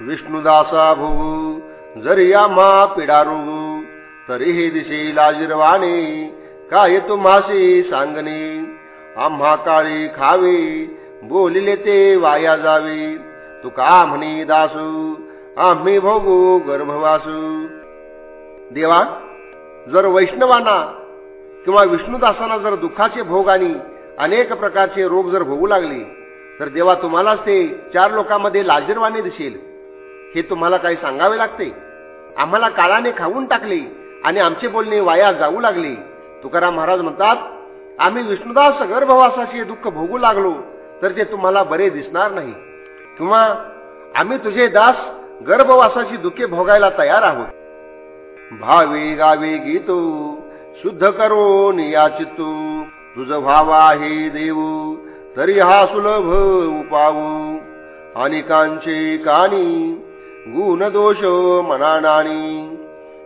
विष्णुदासा भोगू जरी आम्हा पिडारू तरीही दिसे लाजिरवाणे काय तुम्हाशी सांगणे? आम्हा काळी खावे बोलिले ते वाया जावे. तुका म्हणी दासू? आम्ही भोगू गर्भवासू. देवा जर वैष्णवांना किंवा विष्णुदासांना जर दुःखाचे भोग आणि अनेक प्रकारचे रोग जर भोगू लागले तर देवा तुम्हालाच ते चार लोकांमध्ये लाजीरवाने दिसेल. हे तुम्हाला काही सांगावे लागते? आम्हाला काळाने खाऊन टाकले आणि आमचे बोलणे वाया जाऊ लागले. तुकाराम महाराज म्हणतात आम्ही विष्णुदास गर्भवासाचे दुःख भोगू लागलो तर ते तुम्हाला बरे दिसणार नाही. किंवा आम्ही तुझे दास गर्भवासाची दुःखे भोगायला तयार आहोत. भावे गावे गीतो शुद्ध करो नियाचितो तुझ भावा हे देव तरी हा सुलभ उपाऊ अनेकांचे कानी गुण दोष मनानानी।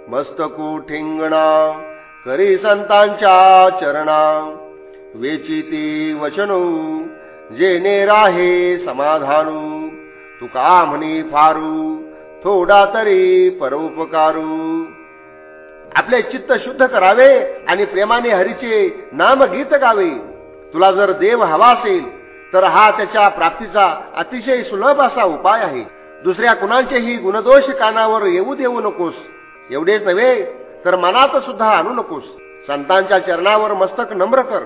मस्तकू ठेंगणा करी संतांच्या चरणा। वेचिती वचनो जेने राहे समाधानू। तुका म्हणी फारू थोडा तरी परोपकारू। आपले चित्त शुद्ध करावे आणि प्रेमाने हरीचे नाम गीत गावे। तुला जर देव हवा असेल तर हा त्याच्या प्राप्तीचा अतिशय सुलभ असा उपाय आहे। दुसऱ्या कुणाचेही गुणदोष कानावर येऊ देऊ नकोस. एवढेच नव्हे तर मनात सुद्धा आणू नकोस. संतांच्या चरणावर मस्तक नम्र कर.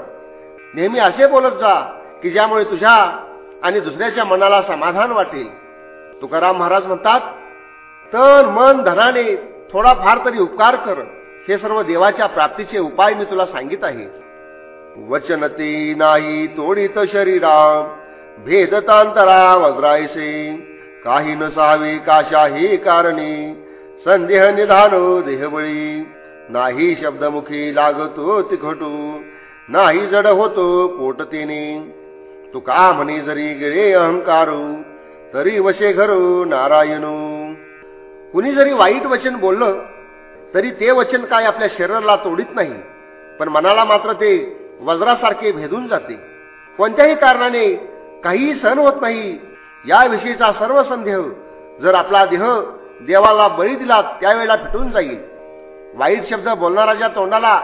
नेहमी असे बोलत जा की ज्यामुळे तुझ्या आणि दुसऱ्याच्या मनाला समाधान वाटेल. तुकाराम महाराज म्हणतात तन मन धनाने थोडाफार तरी उपकार कर. हे सर्व देवाच्या प्राप्तीचे उपाय मी तुला सांगित आहे. वचनते नाही तोडित शरीरा भेदतांतरा वज्रायसे काही नसावे काशाही कारणे. संदेह निधान देहबळी. नाही शब्दमुखी लागतो तिखटू. नाही जड होतो पोटतेने. का म्हणे जरी गिळे अहंकारू तरी वशे घरू नारायणू. कुणी जरी वाईट वचन बोललं तरी ते वचन काय आपल्या शरीराला तोडीत नाही पण मनाला मात्र ते वज्रासारखे भेदून जाते. कोणत्याही कारणाने काहीही सहन होत नाही याविषयीचा सर्व संदेह जर आपला देह देवाला बळी दिला त्यावेळेला फिटून जाईल. वाईट शब्द बोलणाराच्या तोंडाला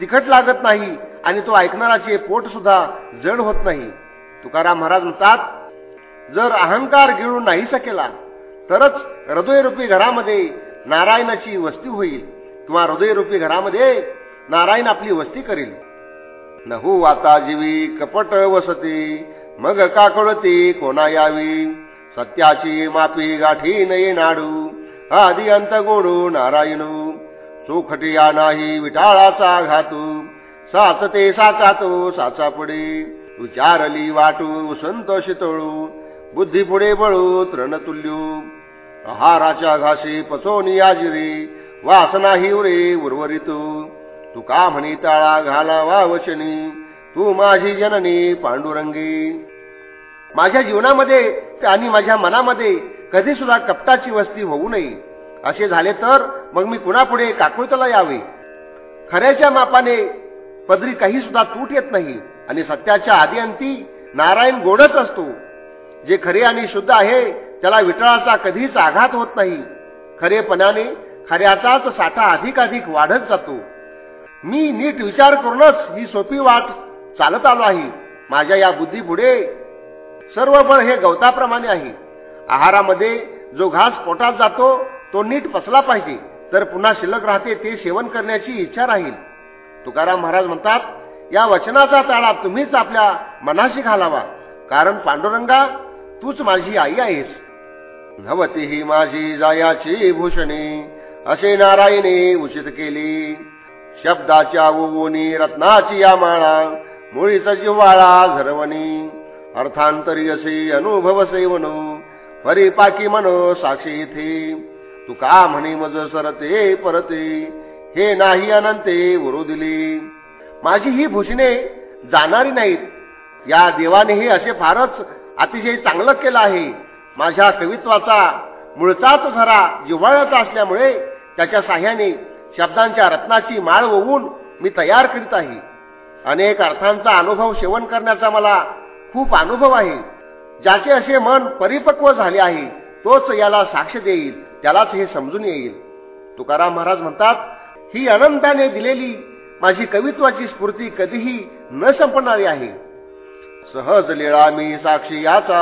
तिखट लागत नाही आणि तो ऐकणाराचे पोट सुद्धा जड होत नाही. तुकाराम महाराज म्हणतात जर अहंकार गिळून नाही सकेला तरच हृदयरूपी घरामध्ये नारायणाची वस्ती होईल किंवा हृदयरूपी घरामध्ये नारायण आपली वस्ती करेल. नहू आता जीवी कपट वसती मग का कळती कोणा यावी? सत्याची मापी गाठी नये नाडू. आदी अंत गोडू नारायणू. चोखटिया नाही विटाळाचा घातू. साचते साचातो साचा पुढे. विचारली वाटू संत शितळू बुद्धी पुढे बळू तृण तुल्यू. आहाराच्या घाशी पचोनी आजिरी. वासना हिवरे उर्वरितू. तू का म्हणी ताळा घाला वा वचनी. तू माझी जननी पांडुरंगी. माझ्या जीवनामध्ये आणि माझ्या मनामध्ये कधी सुद्धा कपटाची वस्ती होऊ नये. असे झाले तर मग मी कुणापुढे काकुळतला यावे. खऱ्याच्या मापाने पदरी काही सुद्धा तूट येत नाही आणि सत्याच्या आदिअंती नारायण गोडच असतो. जे खरे आणि शुद्ध आहे त्याला विठळाचा कधीच आघात होत नाही. खरेपणाने खऱ्याचाच साठा अधिकाधिक वाढत जातो. मी नीट विचार करूनच ही सोपी वाट चालत आलो आहे. माझ्या या बुद्धीपुढे सर्व बळ हे गवताप्रमाणे आहे. आहारामध्ये जो घास पोटात जातो तो नीट पचला पाहिजे. तर पुन्हा शिल्लक राहते ते सेवन करण्याची इच्छा राहील. तुकाराम महाराज म्हणतात या वचनाचा ताळा तुम्हीच आपल्या मनाशी घालावा. कारण पांडुरंगा तूच माझी आई आहेस. नवती ही माझी जायाची भूषणी असे नारायणे उचित केली. शब्दाच्या ओनी रत्नाची या माळा मुळीच जिव्हाळा झरवणी अर्थांतरी असे अनुभव सेवनो परिपाकी मनो साक्षी थे तू का म्हणे मज सरते परते हे नाही अनंते उरू दिली माझी ही भूषणे जाणारी नाहीत। या देवानेही असे फारच अतिशय चांगलं केलं आहे। माझ्या कवित्वाचा मुळचाच झरा जिव्हाळ्याचा असल्यामुळे त्याच्या साह्याने शब्दांच्या रत्नाची माळ ओवून मी तयार करीत आहे। अनेक अर्थांचा अनुभव सेवन करण्याचा मला खूप अनुभव आहे. ज्याचे असे मन परिपक्व झाले आहे तोच याला साक्ष देईल त्यालाच हे समजून येईल. तुकाराम महाराज म्हणतात ही अनंताने दिलेली माझी कवित्वाची स्फूर्ती कधीही न संपणारी आहे. सहज लिळा मी साक्षी याचा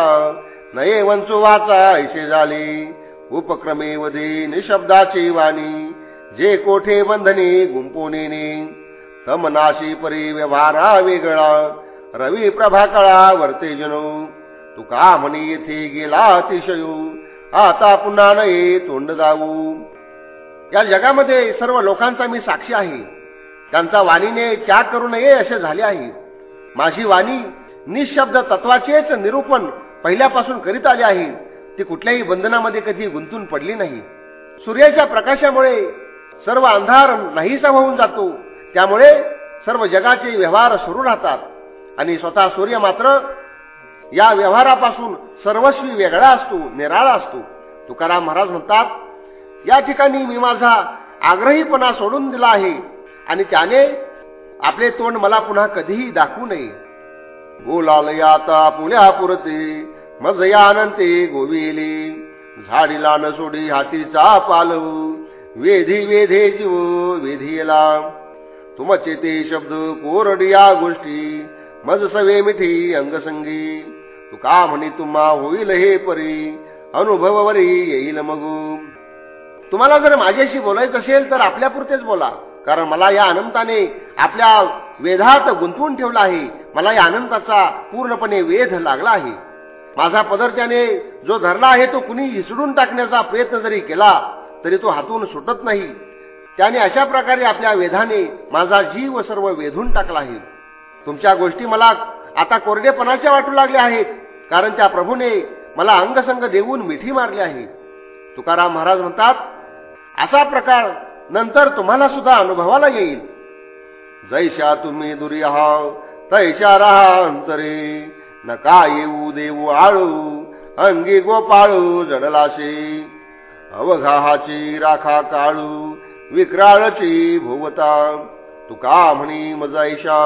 नये वंचू वाचा ऐसे झाले उपक्रमे वधे निशब्दाची वाणी जे कोठे बंधने गुंपोनेने तमनाशी परी व्यवहारा वेगळा रवी प्रभा कळा वर्ते तू का म्हणे येथे गेला अतिशयू आता पुन्हा नये तोंड जाऊ. या जगामध्ये सर्व लोकांचा मी साक्षी आहे. त्यांचा वाणीने त्याग करू नये असे झाले आहे. माझी वाणी निशब्द तत्वाचेच निरूपण पहिल्यापासून करीत आले आहे. ती कुठल्याही बंधनामध्ये कधी गुंतून पडली नाही. सूर्याच्या प्रकाशामुळे सर्व अंधार नाहीसा होऊन जातो. त्यामुळे सर्व जगाचे व्यवहार सुरू राहतात. आणि स्वतः सूर्य मात्र या व्यवहारापासून सर्वस्वी वेगळा असतो निराळा असतो. तुकाराम महाराज म्हणतात या ठिकाणी मी माझा आग्रहीपणा सोडून दिला आहे आणि त्याने आपले तोंड मला पुन्हा कधीही दाखवू नये. बोलाल आता पुण्या पुरते मज या अनंते गोविले झाडीला न सोडी हातीचा पालव वेधी वेधे जीव वेधीला. तुमचे ते शब्द कोरडिया गोष्टी मज सवे मिठी अंगसंगी. तू का म्हणी तुम्हा होईल हे परी? अनुभववरी येईल मग. तुम्हाला जर माझ्याशी बोलायचं असेल तर आपल्यापुरतेच बोला. कारण मला या अनंताने आपल्या वेधात गुंतवून ठेवला आहे. मला या अनंताचा पूर्णपणे वेध लागला आहे. माझा पदर त्याने जो धरला आहे तो कुणी हिसडून टाकण्याचा प्रयत्न जरी केला तरी तो हातून सुटत नाही. त्याने अशा प्रकारे आपल्या वेधाने माझा जीव सर्व वेधून टाकला आहे. तुमच्या गोष्टी मला आता कोरडेपणाच्या वाटू लागल्या आहेत. कारण त्या प्रभूने मला अंगसंग देऊन मिठी मारली आहे. तुकाराम महाराज म्हणतात असा प्रकार नंतर तुम्हाला सुद्धा अनुभवाला येईल. जैशा तुम्ही दुरी हाव तैशा राहा अंतरे. नका येऊ देऊ आळू अंगी गोपाळू जडलाशे. अवघाहाची राखा काळू विक्राळची भोवता. तुका म्हणी मजाईशा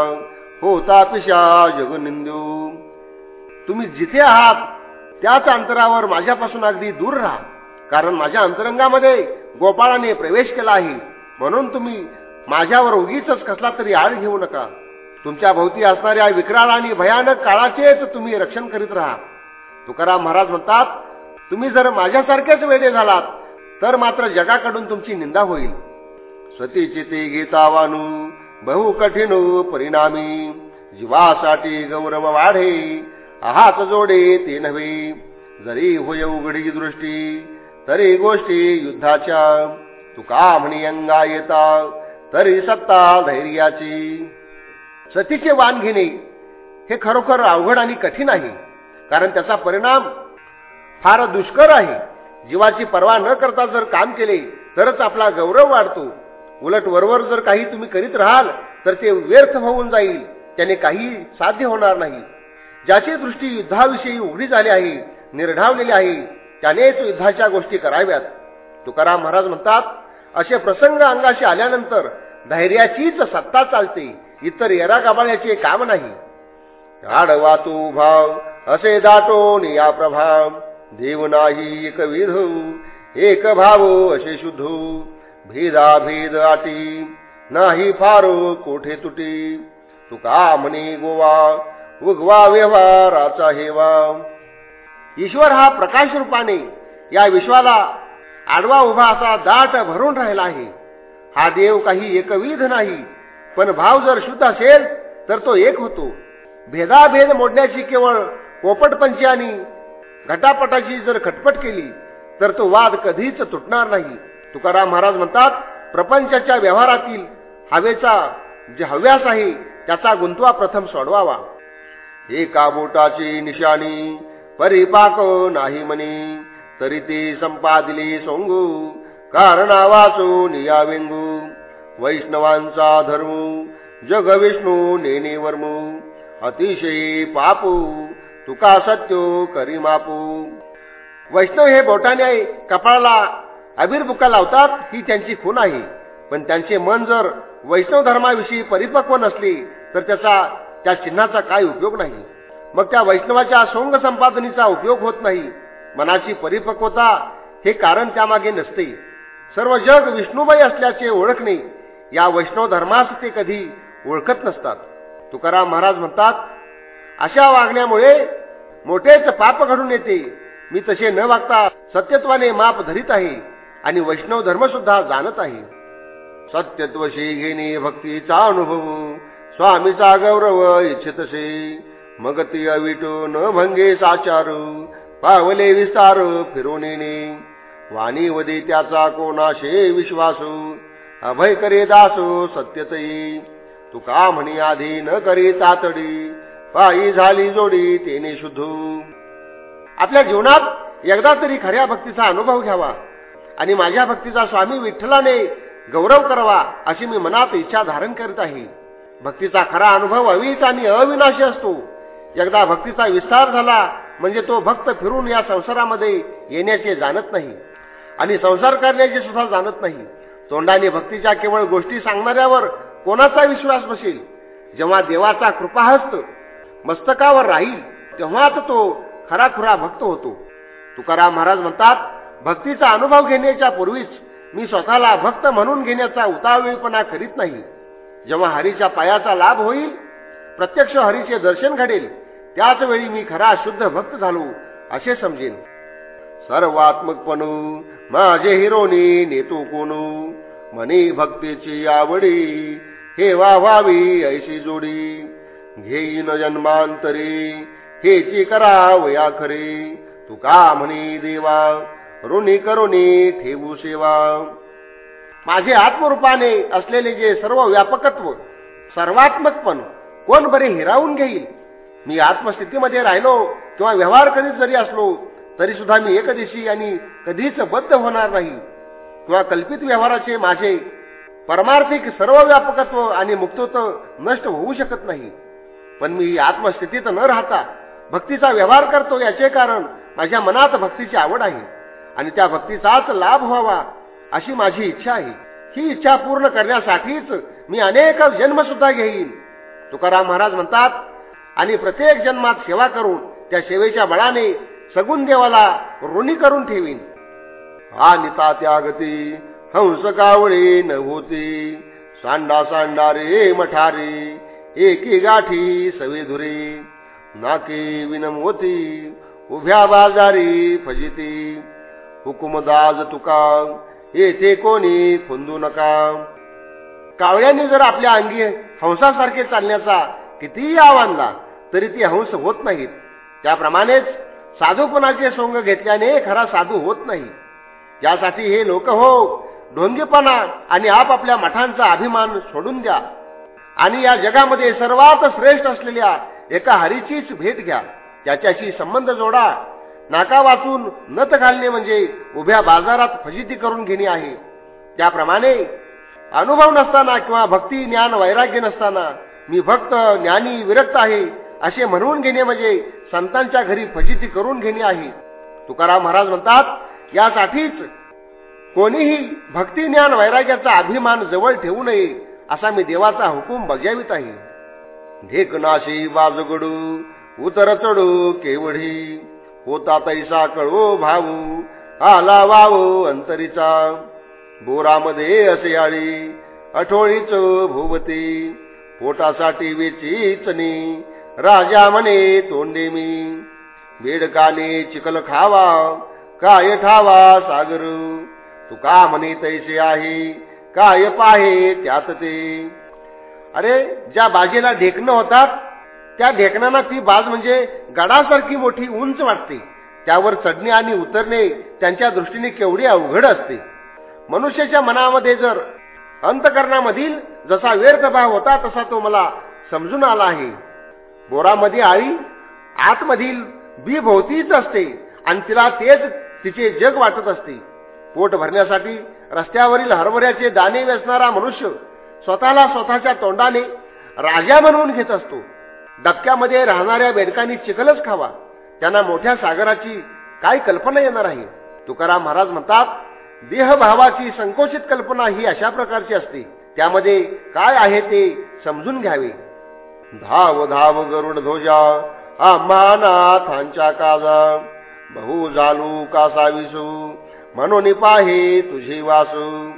होता पिशा जगनिंदू. तुम्ही जिथे आहात त्याच अंतरावर माझ्यापासून अगदी दूर राहा. कारण माझ्या अंतरंगामध्ये गोपाळाने प्रवेश केला आहे. म्हणून तुम्ही माझ्यावर उगीच कसला तरी आळ घेऊ नका. तुमच्या भोवती असणाऱ्या विक्राळ आणि भयानक काळाचेच तुम्ही रक्षण करीत राहा. तुकाराम महाराज म्हणतात तुम्ही जर माझ्यासारखेच वेळे झालात तर मात्र जगाकडून तुमची निंदा होईल. स्वतीची ते गीतावानू बहु कठीण परिणामी. जीवासाठी गौरव वाढे. आहात जोडे ते नव्हे. जरी होय उघडी दृष्टी तरी गोष्टी युद्धाच्या. तुका म्हणी अंगा येता तरी सत्ता धैर्याची. सतीचे वाण घेणे हे खरोखर अवघड आणि कठीण आहे. कारण त्याचा परिणाम फार दुष्कर आहे. जीवाची पर्वा न करता जर काम केले तरच आपला गौरव वाढतो. उलट वरवर जर काही तुम्ही करीत राहाल तर ते व्यर्थ होऊन जाईल. त्याने काही साध्य होणार नाही. ज्याची दृष्टी युद्धाविषयी उघडी झाली आहे निर्ढावलेली आहे त्यानेच युद्धाच्या गोष्टी कराव्यात. तुकाराम महाराज म्हणतात असे प्रसंग अंगाशी आल्यानंतर धैर्याचीच सत्ता चालते इतर येरा गाबाळ्याचे काम नाही. आडवा तू भाव असे दाटो या प्रभाव देव नाही एक विधू एक भाव असे शुद्धू. भेदा भेद आटी नाही फार कोठे तुटी. तुका म्हणे गोवा उगवा व्यवहाराचा हेवा. ईश्वर हा प्रकाश रूपाने या विश्वाला आडवा उभा असा दाट भरून राहिला आहे. हा देव काही एकविध नाही पण भाव जर शुद्ध असेल तर तो एक होतो. भेदाभेद मोडण्याची केवळ पोपटपंची आणि घटापटाची जर खटपट केली तर तो वाद कधीच तुटणार नाही. तुकाराम महाराज म्हणतात प्रपंचाच्या व्यवहारातील हवेचा जे हव्यास आहे त्याचा गुंतवा प्रथम सोडवावा. एका बोटाची निशाणी परिपाक नाही म्हणी तरी ती संपादिली सोंगू कारणा वाचून या वेंगू. वैष्णवांचा धर्म जग विष्णू नेने वर्मू. अतिशय पापू तुका सत्यो करी मापू वैष्णव हे बोटाने कपाळाला अबिरबुका लावतात ही त्यांची खून आहे. पण त्यांचे मन जर वैष्णव धर्माविषयी परिपक्व नसले तर त्याचा त्या चिन्हाचा काय उपयोग नाही. मग त्या वैष्णवाच्या सोंग संपादनीचा उपयोग होत नाही. मनाची परिपक्वता हे कारण त्यामागे नसते. सर्व जग विष्णुबाई असल्याचे ओळखणे या वैष्णव धर्मास ते कधी ओळखत नसतात. तुकाराम महाराज म्हणतात अशा वागण्यामुळे मोठेच पाप घडून येते. मी तसे न वागता सत्यत्वाने माप धरीत आहे. आणि वैष्णव धर्म सुद्धा जाणत आहे. सत्यत्वशी घेणे भक्तीचा अनुभव. स्वामीचा गौरव इच्छितसे. मग ती अविटो न भंगे साचारू. पावले विस्तार फिरून येणे. वाणी वदे त्याचा कोणाशे विश्वासू. अभय करे दासो सत्यतई तुका म्हणी आधी न करी तातडी. पायी झाली जोडी तेने शुद्धू. आपल्या जीवनात एकदा तरी खऱ्या भक्तीचा अनुभव घ्यावा. आणि माझ्या भक्तीचा स्वामी विठ्ठलाने गौरव करावा अशी मी मनात इच्छा धारण करीत आहे. भक्तीचा खरा अनुभव अविहित आणि अविनाशी असतो. एकदा भक्तीचा विस्तार झाला म्हणजे तो भक्त फिरून या संसारामध्ये येण्याचे जाणत नाही. आणि संसार करण्याचे सुद्धा जाणत नाही. तोंडाने भक्तीच्या केवळ गोष्टी सांगणाऱ्यावर कोणाचा विश्वास बसेल? जेव्हा देवाचा कृपाहस्त मस्तकावर राहील तेव्हाच तो खराखुरा भक्त होतो. तुकाराम महाराज म्हणतात भक्तीचा अनुभव घेण्याच्या पूर्वीच मी स्वतःला भक्त म्हणून घेण्याचा उतावेळपणा करीत नाही. जेव्हा हरीच्या पायाचा लाभ होईल प्रत्यक्ष हरीचे दर्शन घडेल त्याच वेळी मी खरा शुद्ध भक्त झालो असे समजेन. सर्वात्मकपणू माझे हिरोनी नेतो कोणू? मनी भक्तीची आवडी हे वा व्हावी ऐशी जोडी. घेईन जन्मांतरी हेची करा वया खरे तू का म्हणी देवा? ऋणी करुणी ठेवू सेवा. माझे आत्मरूपाने असलेले जे सर्व व्यापकत्व सर्वात्मकपण कोण बरे हिरावून घेईल? मी आत्मस्थितीमध्ये राहिलो किंवा व्यवहार करीत जरी असलो तरी सुद्धा मी एकदिशी आणि कधीच बद्ध होणार नाही. किंवा कल्पित व्यवहाराचे माझे परमार्थिक सर्व व्यापकत्व आणि मुक्तत्व नष्ट होऊ शकत नाही. पण मी आत्मस्थितीत न राहता भक्तीचा व्यवहार करतो याचे कारण माझ्या मनात भक्तीची आवड आहे. आणि त्या भक्तीचाच लाभ व्हावा अशी माझी इच्छा आहे. ही इच्छा पूर्ण करण्यासाठीच मी अनेक जन्म सुद्धा घेईन. तुकाराम महाराज म्हणतात आणि प्रत्येक जन्मात सेवा करून त्या सेवेच्या बळाने सगुण देवाला ऋणी करून ठेवीन. हा निता त्यागती हंस कावळे न होती सांडा सांडा रे मठारे एकी गाठी सवेधुरे नाके विनम होती उभ्या बाजारी फजिती हुकुमदाज तुका. येथे कोणी खुंदू नका. कावळ्यांनी जर आपल्या अंगी हंसासारखे चालण्याचा कितीही आवानला तरी ती हंस होत नाहीत. त्याप्रमाणेच साधूपणाचे सोंग घेतल्याने खरा साधू होत नाही. त्यासाठी हे लोक हो ढोंगेपणा आणि आपापल्या मठांचा अभिमान सोडून द्या. आणि या जगामध्ये सर्वात श्रेष्ठ असलेल्या एका हरीचीच भेट घ्या. त्याच्याशी संबंध जोडा. नाका वाचून नत घालणे म्हणजे उभ्या बाजारात फजिती करून घेणे आहे. त्याप्रमाणे अनुभव नसताना किंवा भक्ती ज्ञान वैराग्य नसताना मी भक्त ज्ञानी विरक्त आहे असे म्हणून घेणे म्हणजे संतांच्या घरी फजिती करून घेणे आहे. तुकाराम महाराज म्हणतात यासाठीच कोणीही भक्ती ज्ञान वैराग्याचा अभिमान जवळ ठेवू नये असा मी देवाचा हुकूम बजावित आहे. ढेकनाशी बाजगडू उतर चढू केवढी होता तैसा कळवो भाऊ आला वावो अंतरीचा. बोरामध्ये असे आळी अठोळीच भोवती. पोटासाठी वेचीचनी राजा म्हणे तोंडे मी. बेडकाने चिकल खावा काय ठावा सागर. तू का म्हणे तैसे आहे काय पाहे त्यात ते. अरे ज्या बागेला ढेकणं होतात त्या ढेकणांना ती बाज म्हणजे गडासारखी मोठी उंच वाटते. त्यावर चढणे आणि उतरणे त्यांच्या दृष्टीने केवढी अवघड असते. मनुष्याच्या मनामध्ये जर अंतकरणामधील जसा व्यर्थ भाव होता तसा तो मला समजून आला आहे. बोरामध्ये आळी आतमधील बी भोवतीच असते आणि तिला तेच तिचे जग वाटत असते. पोट भरण्यासाठी रस्त्यावरील हरभऱ्याचे दाणे वेचणारा मनुष्य स्वतःला स्वतःच्या तोंडाने राजा बनवून घेत असतो. डबक्यामध्ये राहणाऱ्या बेडकांनी चिखलच खावा. त्यांना मोठ्या सागराची काय कल्पना येणार आहे? तुकाराम महाराज म्हणतात देहभावाची संकोचित कल्पना ही अशा प्रकारची असते. त्यामध्ये काय आहे ते समजून घ्यावे. धाव धाव गरुड ध्वजा आम्हानाथांच्या काजा. बहु कासा कासाविसू म्हणून पाहे तुझी वासू.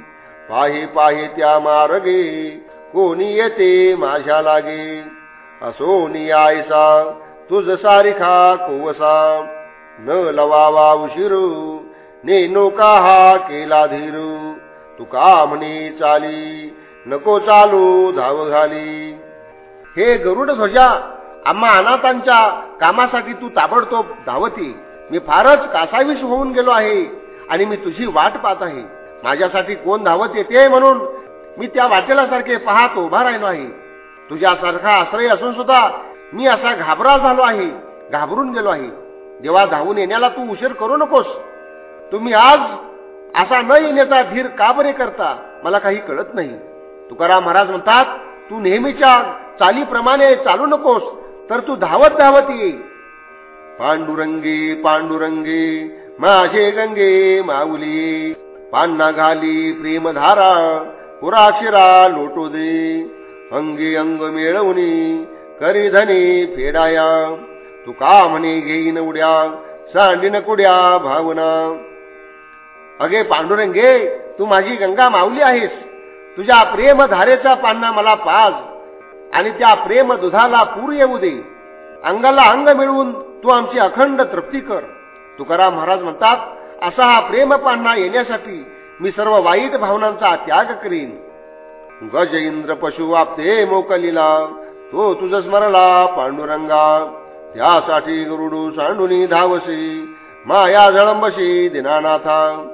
पाहे पाहे त्या मार्गे कोणी येते माझ्या लागे? असो नियायसा तुझ सारिखा कोवसा. न लवावा उशिरू ने नोका हा केला धीरू. तुका म्हणे चाली नको चालू धाव घाली. हे गरुड ध्वजा आम्हा अनाथांच्या कामासाठी तू ताबडतोब धावती. मी फारच कासावीस होऊन गेलो आहे आणि मी तुझी वाट पाहत आहे. माझ्यासाठी कोण धावत येते म्हणून मी त्या वाटेला सारखे पाहत उभा राहिलो आहे. तुझ्यासारखा आश्रय असून सुद्धा मी असा घाबरा झालो आहे घाबरून गेलो आहे. जेव्हा धावून येण्याला तू उशीर करू नकोस. तुम्ही आज असा न येण्याचा धीर का बरे करता मला काही कळत नाही. तुकाराम महाराज म्हणतात तू नेहमीच्या चालीप्रमाणे चालू नकोस तर तू धावत धावत ये. पांडुरंगे पांडुरंगे माझे गंगे माऊली पान्ना घाली प्रेमधारा पुराशिरा लोटो दे. अंगी अंग मिळवणी करी धनी फेडाया. तू का म्हणे घेईन उड्या सांडीन कुड्या भावना. अगे पांडुरंगे तू माझी गंगा माऊली आहेस. तुझ्या प्रेम धारेचा पान्ना मला पाज आणि त्या प्रेम दुधाला पूर येऊ दे. अंगाला अंग मिळवून तू आमची अखंड तृप्ती कर. तुकाराम महाराज म्हणतात असा हा प्रेम पान्ना येण्यासाठी मी सर्व वाईट भावनांचा त्याग करीन. गज इंद्र पशु वापते मोकलीला. तो तुझ स्मरला पांडुरंगा. त्यासाठी गुरुडू सांडुनी धावसी माया जळंबशी दिनानाथा.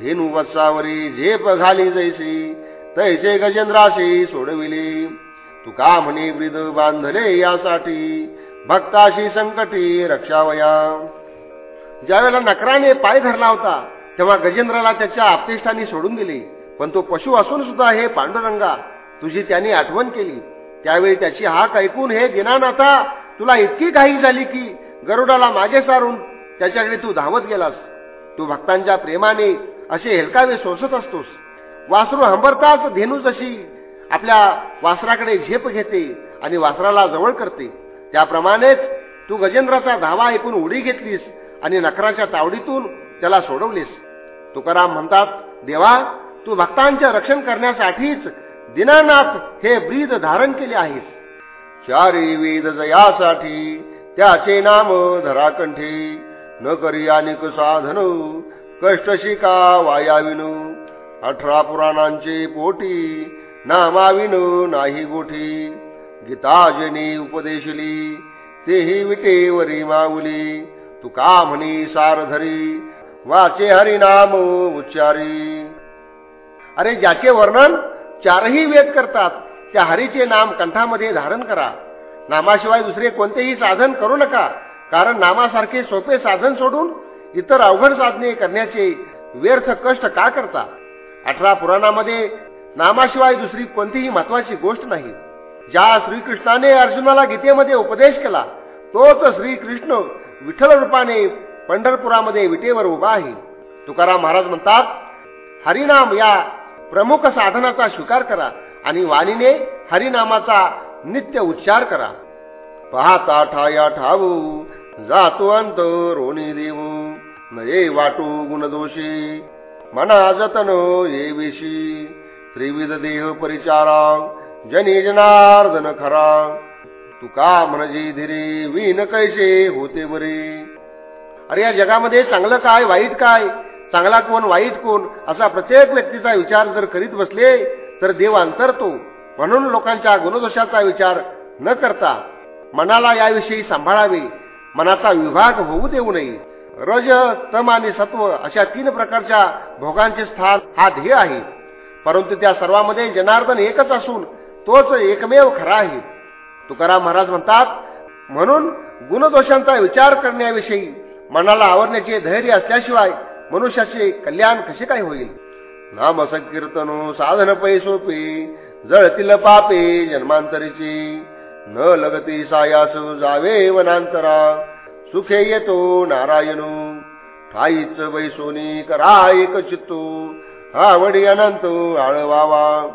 धेनू वत्सावरी झेप घाली जैसी तैसे गजेंद्राशी सोडविली. तुका म्हणे वृद बांधले यासाठी भक्ताशी संकटी रक्षावया. ज्यावेळेला नकराने पाय धरला होता तेव्हा गजेंद्राला त्याच्या आपतेष्टांनी सोडून दिले. पण तो पशु असून सुद्धा हे पांडुरंगा. तुझी त्यांनी आठवण केली. त्यावेळी त्याची हाक ऐकून हे दिनानाथा तुला इतकी घाई झाली की गरुडाला मागे सारून त्याच्याकडे तू धावत गेलास. तू भक्तांच्या प्रेमाने असे हेलकावे सोसत असतोस. वासरू हंबरताच धेनू जशी आपल्या वासराकडे झेप घेते आणि वासराला जवळ करते. त्याप्रमाणेच तू गजेंद्राचा धावा ऐकून उडी घेतलीस आणि नकराच्या तावडीतून त्याला सोडवलीस. तुकाराम म्हणतात देवा तू भक्तांचे रक्षण करण्यासाठीच दिनानाथ हे ब्रीद धारण केले आहेस. चारी वेद जयासाठी त्याचे नाम धराकंठी. न करी अनेक साधन कष्ट शिका वायाविनू. अठरा पुराणांचे पोटी नामाविन नाही गोठी. गीताजनी उपदेशली तेही विटेवरी माऊली. तुका म्हणी सारधरी वाचे हरिनाम उच्चारी. अरे ज्याचे वर्णन चारही वेद करतात त्या हरीचे नाम कंठामध्ये धारण करा. नामाशिवाय दुसरे कोणतेही साधन करू नका कारण नामासारखे सोपे साधन सोडून इतर अवघड साधने करण्याचे व्यर्थ कष्ट का करता? अठरा पुराणामध्ये नामाशिवाय दुसरी कोणतीही महत्वाची गोष्ट नाही. ज्या श्रीकृष्णाने अर्जुनाला गीतेमध्ये उपदेश केला तोच श्रीकृष्ण विठ्ठल रूपाने पंढरपुरामध्ये विटेवर उभा आहे. तुकाराम महाराज म्हणतात हरिनाम या प्रमुख साधनाचा स्वीकार करा आणि वाणीने हरिनामाचा नित्य उच्चार करा. पाहता ठाया ठावू जातो अंत रोणी देऊ नये वाटू गुणदोषी मना जतन ये विषी त्रिविध देह परिचारा जनी जनार्दन खरा तुका म्हणजे धीरे विन कैसे होते बरे? अरे या जगामध्ये चांगलं काय वाईट काय? चांगला कोण वाईट कोण असा प्रत्येक व्यक्तीचा विचार जर करीत बसले तर देव अंतरतो. म्हणून लोकांच्या गुणदोषाचा विचार न करता मनाला याविषयी सांभाळावे. मनाचा विभाग होऊ देऊ नये. रज तम आणि सत्व अशा तीन प्रकारच्या भोगांचे स्थान हा ध्येय आहे. परंतु त्या सर्वांमध्ये जनार्दन एकच असून तोच एकमेव खरा आहे. तुकाराम महाराज म्हणतात म्हणून गुणदोषांचा विचार करण्याविषयी मनाला आवरण्याचे धैर्य असल्याशिवाय मनुष्याचे कल्याण कसे काय होईल? नाम संकीर्तनो साधन पै सोपे जळतील पापे जन्मांतरीची. न लगती सायास जावे वनांतरा सुखे येतो नारायणू. ठाईच बैसोनी करा एक चित्तू आवडी अनंत आळवावा.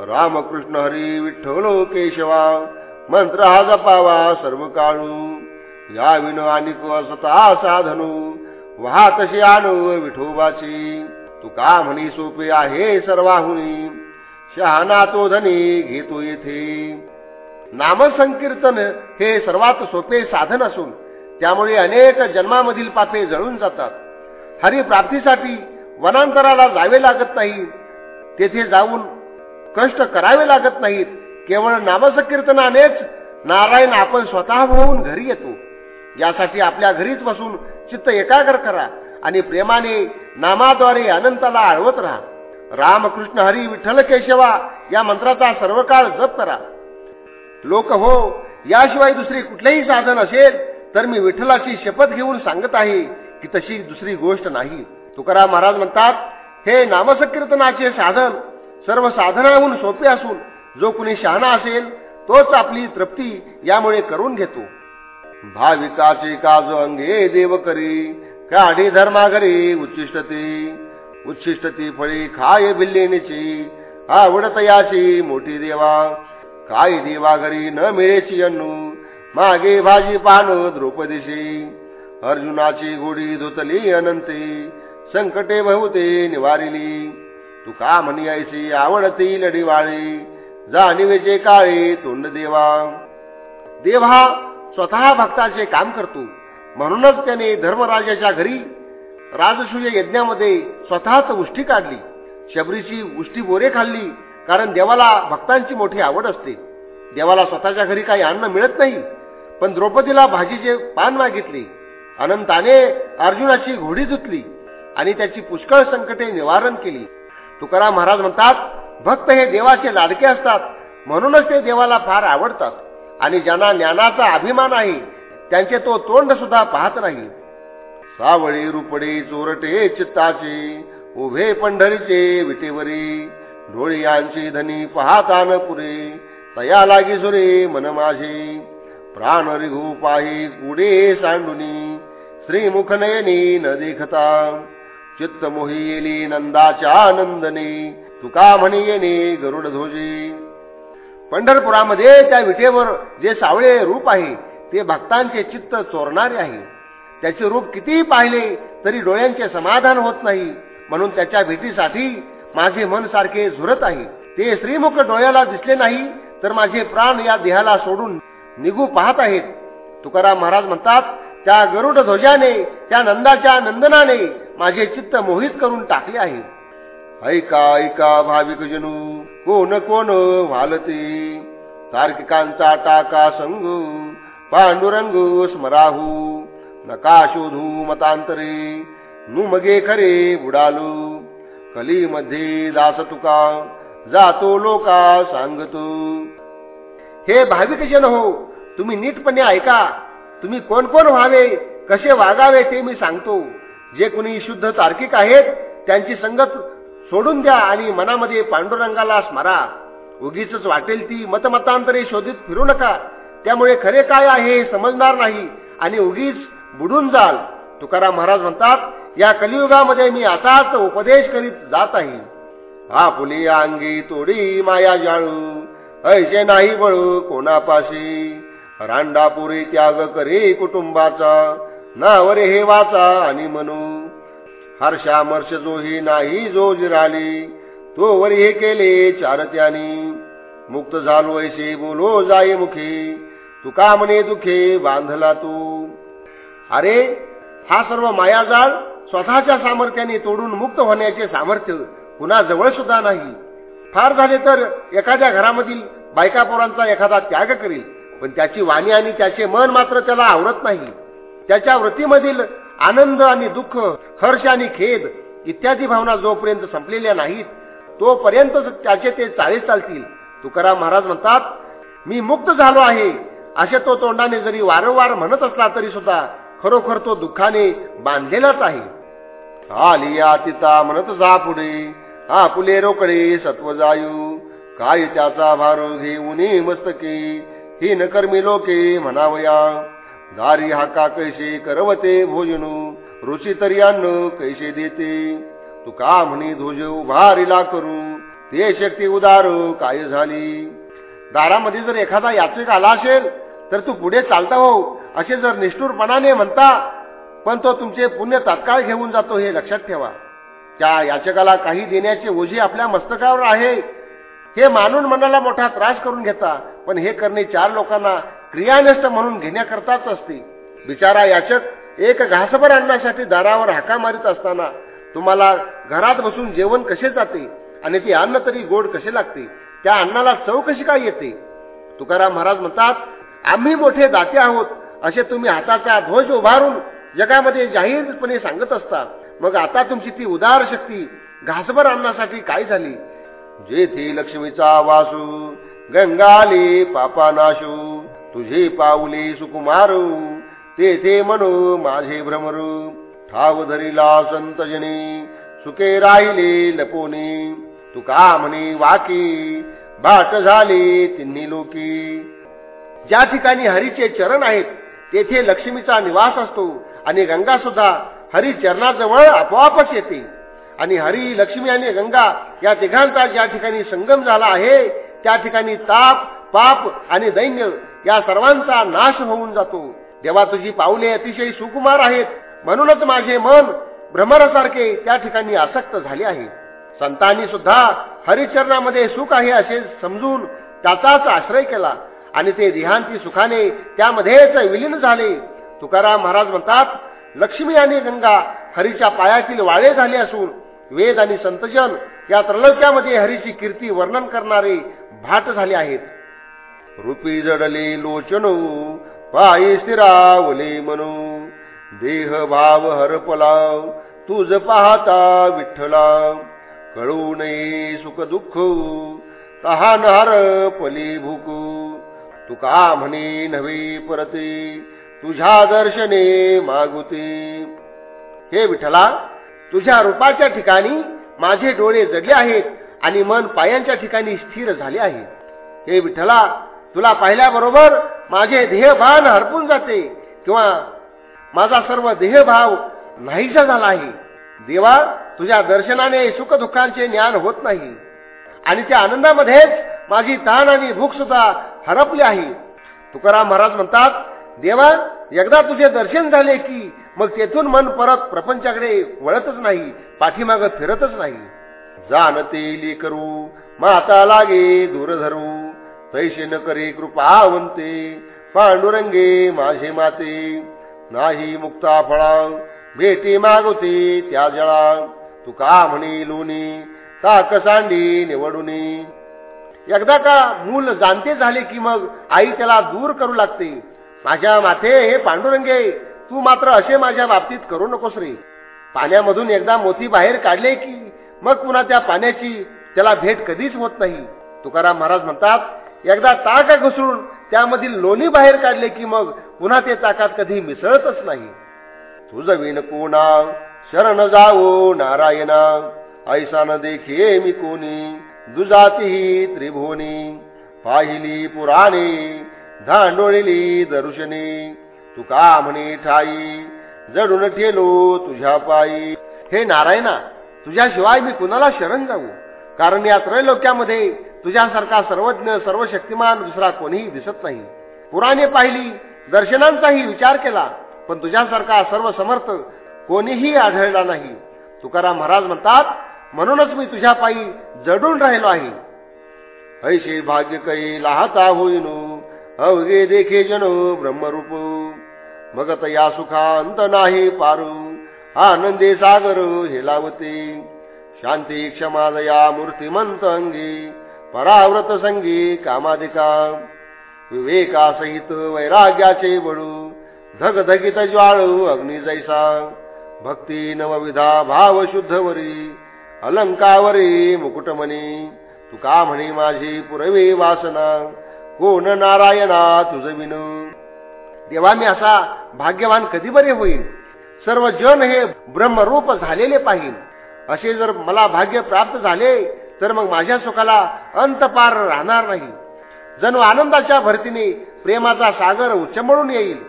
रामकृष्ण हरी विठ्ठलो केशवा मंत्र हा जपावा सर्व काळू या विन आणि असता साधनू. वहा तशी आण विठोबाची. का म्हणी सोपे आहे सर्वाहुनी? शहाणा तो धनी घेतो येथे. नामसंकीर्तन हे सर्वात सोपे साधन असून त्यामुळे अनेक जन्मामधील पापे जळून जातात. हरिप्राप्तीसाठी वनांतराला जावे लागत नाही. तेथे जाऊन कष्ट करावे लागत नाहीत. केवळ नामसंकीर्तनानेच नारायण आपण स्वतः होऊन घरी येतो. यासाठी आपल्या घरीच बसून चित्त एकाग्र करा आणि प्रेमाने नामाद्वारे अनंताला आळवत राहा. रामकृष्ण हरी विठ्ठल केशवा या मंत्राचा सर्व काळ जप करा. लोक हो याशिवाय दुसरी कुठलेही साधन असेल तर मी विठ्ठलाची शपथ घेऊन सांगत आहे की तशी दुसरी गोष्ट नाही. तुकाराम महाराज म्हणतात हे नामसंकीर्तनाचे साधन सर्व साधनाहून सोपे असून जो कुणी शहाणा असेल तोच आपली तृप्ती यामुळे करून घेतो. भाविकाचे काज अंगे देव करी काढी धर्माघरी उच्चिष्टते उच्छिष्टती फळी खाय बिल्लेनीची आवडत याची मोठी देवा. काय देवा घरी न मिळेची अन्नू मागे भाजी पान द्रौपदीशी. अर्जुनाची गोडी धुतली अनंते संकटे बहुते निवारिली. तू का ऐसी आवडती लढीवाळी जाणीवेचे काळे तोंड देवा. देवा स्वतः भक्ताचे काम करतो. म्हणूनच त्याने धर्मराजाच्या घरी राजसूय यज्ञामध्ये स्वतःच उष्टी काढली. शबरीची उष्टी बोरे खाल्ली कारण देवाला भक्तांची मोठी आवड असते. देवाला स्वतःच्या घरी काही अन्न मिळत नाही पण द्रौपदीला भाजीचे पान मागितले. अनंताने अर्जुनाची घोडी धुतली आणि त्याची पुष्कळ संकटे निवारण केली. तुकाराम महाराज म्हणतात भक्त हे देवाचे लाडके असतात म्हणूनच ते देवाला फार आवडतात. आणि ज्यांना ज्ञानाचा अभिमान आहे त्यांचे तो तोंड सुद्धा पाहत नाही. सावळी रुपडे चोरटे चित्ताचे उभे पंढरीचे विटेवरी डोळी धनी पाहता न पुरे तया लागी सुरे मन माझे. प्राण रिघू पाही कुडे सांडुनी श्रीमुख नयनी न देखता. चित्त मोही येली नंदाच्या आनंदने तुका म्हणी येणे गरुड ध्वजी. पंढरपुरामध्ये त्या विटेवर जे सावळे रूप आहे ते भक्तांचे चित्त चोरणारे आहे. त्याचे रूप कितीही पाहिले तरी डोळ्यांचे समाधान होत नाही. म्हणून त्याच्या भेटीसाठी माझे मन सारखे झुरत आहे. ते श्रीमुख डोळ्याला दिसले नाही तर माझे प्राण या देहाला सोडून निघू पाहत आहेत. तुकाराम महाराज म्हणतात त्या गरुड ध्वजाने त्या नंदाच्या नंदनाने माझे चित्त मोहित करून टाकले आहे. ऐका ऐका भाविक जनू कोण कोण व्हालते? तार्किकांचा टाका संग पांडुरंग स्मराहू नका शोधू मतांतरे नुमगे खरे बुडालो. कली मध्ये दास तुका जातो लोका सांगतो. हे भाविक जन हो तुम्ही नीटपणे ऐका. तुम्ही कोण कोण व्हावे कसे वागावे ते मी सांगतो. जे कुणी शुद्ध तार्किक आहेत त्यांची संगत सोडून द्या आणि मनामध्ये पांडुरंगाला स्मरा. उगीच वाटेल ती मतमतांतरे शोधित फिरू नका. त्यामुळे खरे काय आहे हे समजणार नाही आणि उगीच बुडून जाल. तुकाराम महाराज म्हणतात या कलियुगामध्ये मी असाच उपदेश करीत जात आहे. हा फुली अंगी तोडी माया जाळू. ऐसे नाही बळू कोणापाशी. रांडापुरी त्याग करे कुटुंबाचा. नावरे हे वाचा आणि म्हणू. हर्षामर्ष जोही नाही जो जिराली तो वरी हे केले चारत्यानी. मुक्त झालो ऐसे बोलो जाई मुखी. तुका म्हणे दुखे बांधला तू. अरे हा सर्व मायाजाळ स्वतःच्या सामर्थ्याने तोडून मुक्त होण्याचे सामर्थ्य पुन्हा जवळ सुद्धा नाही. फार झाले तर एखाद्या घरामधील बायकापोरांचा एखादा त्याग करील पण त्याची वाणी आणि त्याचे मन मात्र त्याला आवडत नाही. त्याच्या वृत्तीमधील आनंद आणि दुःख हर्ष आणि खेद इत्यादी भावना जोपर्यंत संपलेल्या नाहीत तोपर्यंतच त्याचे ते चाळीस चालतील. तुकाराम महाराज म्हणतात मी मुक्त झालो आहे. असे तो तोंडाने जरी वारंवार म्हणत असला तरी सुद्धा खरोखर तो दुःखाने बांधलेलाच आहे. आलिया तिता म्हणत जा पुढे आपुले रोकडे सत्व जायू. काय त्याचा भारू घेऊन मस्तके ही नकर्मी लोके म्हणावया. दारी हाका कैसे करवते भोजनू? रुची तरी अन्न कैसे देते? तू का म्हणे ध्वज उभारीला करू. ते शक्ती उदार काय झाली? दारामध्ये जर एखादा याचिक आला असेल तर तू पुढे चालता हो. असे जर निष्ठुरपणाने म्हणता पण तो तुमचे पुण्य तात्काळ घेऊन जातो हे लक्षात ठेवा. त्या याचकाला काही देण्याचे ओझे आपल्या मस्तकावर आहे. हे मानून मनाला मोठा त्रास करून घेता पण हे करणे चार लोकांना क्रियानष्ट म्हणून घेण्याकरताच असते. बिचारा याचक एक घासभर आणण्यासाठी दारावर हाका मारित असताना तुम्हाला घरात बसून जेवण कसे जाते आणि ते अन्न तरी गोड कसे लागते त्या अन्नाला चव कशी काय येते? तुकाराम महाराज म्हणतात आम्ही मोठे दाते आहोत असे तुम्ही हाताचा ध्वज उभारून जगामध्ये जाहीरपणे सांगत असता. मग आता तुमची ती उदार शक्ती घासभर आणण्यासाठी काय झाली? जेथे लक्ष्मीचा वासू गंगाले पापा नाशू तुझे पाऊले सुकुमारू तेथे मनो माझे भ्रमरू. ठाव धरिला संतजनी सुके राहिले लपोनी. तुका म्हणे वाकी बाट झाले तिन्ही लोकी. ज्या ठिकाणी हरीचे चरण आहेत तेथे लक्ष्मीचा निवास असतो आणि गंगा सुद्धा हरी चरणाजवळ आपोआपच येते. आणि हरी लक्ष्मी आणि गंगा या तिघांचा ज्या ठिकाणी संगम झाला आहे त्या ठिकाणी ताप पाप आणि दैन्य या सर्वांचा नाश होऊन जातो. देवा तुझी पाऊले अतिशय सुकुमार आहेत. म्हणूनच माझे मन भ्रमरासारखे त्या ठिकाणी आसक्त झाले आहे. संतांनी सुद्धा हरिचरणामध्ये सुख आहे असे समजून त्याचाच आश्रय केला आणि ते देहांती सुखाने त्यामध्येच विलीन झाले. तुकाराम महाराज म्हणतात लक्ष्मी आणि गंगा हरीच्या पायातील वाळे झाले असून वेद आणि संतजन या त्रलौक्यामध्ये हरीची कीर्ती वर्णन करणारे भाट झाले आहेत. रूपी जडले लोचनो पायी स्थिरावले म्हणू देह भाव हरपलाव तुझ पाहता विठ्ठला कळू नये सुख दुःख तहान हर पली भूक तुका म्हणे नव्हे परते तुझ्या दर्शने मागुते. हे विठ्ठला तुझ्या रूपाच्या ठिकाणी माझे डोळे जडले आहेत आणि मन पायांच्या ठिकाणी स्थिर झाले आहे. हे विठ्ठला तुला पाहिल्याबरोबर माझे देहभान हरपून जाते किंवा माझा सर्व देहभाव नाहीसा झाला आहे देवा तुझ्या दर्शनाने सुख दुःखांचे ज्ञान होत नाही. आणि त्या आनंदामध्येच माझी ताण आणि भूक सुद्धा हरपली आहे. तुकाराम महाराज म्हणतात देवा एकदा तुझे दर्शन झाले की मग तेथून मन परत प्रपंचाकडे वळतच नाही पाठीमाग फिरतच नाही. जाणते करू माता लागे दूर धरू. तैसे न करे कृपावंते पांडुरंगे माझे माते नाही मुक्ता फळा. भेटी मागवते त्या जळा. तू का म्हणे लोणी ताक सांडी निवडुनी. एकदा का मूल जाणते झाले की मग आई त्याला दूर करू लागते. माझ्या माथे हे पांडुरंगे तू मात्र असे माझ्या बाबतीत करू नकोस रे. पाण्यामधून एकदा मोती बाहेर काढले की मग पुन्हा त्या पाण्याची त्याला भेट कधीच होत नाही. तुकाराम महाराज म्हणतात एकदा ताक घुसळून त्यामधील लोणी बाहेर काढले की मग पुन्हा ते ताकात कधी मिसळतच नाही. तुझवीन कोणा? शरण जाओ नारायणा. ऐसान देखे मी कोणी? दुजाती त्रिभुवनी. पाहिली पुराणे धांडोळली दर्शने तुका म्हणे ठाई? जडून ठेलो तुझ्या पायी. हे नारायणा तुझ्याशिवाय मी कुणाला शरण जाऊ? कारण या त्रैलोक्यामध्ये तुझ्यासारखा सर्वज्ञ सर्व शक्तिमान दुसरा कोणीही दिसत नाही. पुराणे पाहिली दर्शनांचाही विचार केला पण तुझ्यासारखा सर्व समर्थ कोणीही आढळला नाही. तुकाराम महाराज म्हणतात म्हणूनच मी तुझ्या पायी जडून राहिलो आहे. ऐशी भाग्य कै लाहता होईन अवघे देखे जनो ब्रह्मरूप. मगत या सुखांत नाही पारू आनंदे सागर हेलावते शांती क्षमादया मूर्तिमंत अंगी. परावृत संगी कामादिका। विवेकासहित वैराग्याचे बळू धगधगित ज्वाळू अग्नि जैसा। भक्ती नवविधा भाव शुद्धवरी अलंकावरी मुकुटमणी। तुका म्हणे माझी पुरवी वासना कोण नारायणा तुझ विन देवा मी असा भाग्यवान कधी बरे होईल सर्व जन हे ब्रह्मरूप झालेले पाहिजे असे जर मला भाग्य प्राप्त झाले तर मग माझ्या सुखाला अंत पार राहणार नाही. जणू आनंदाच्या भरतीने प्रेमाचा सागर उचंबळून येईल.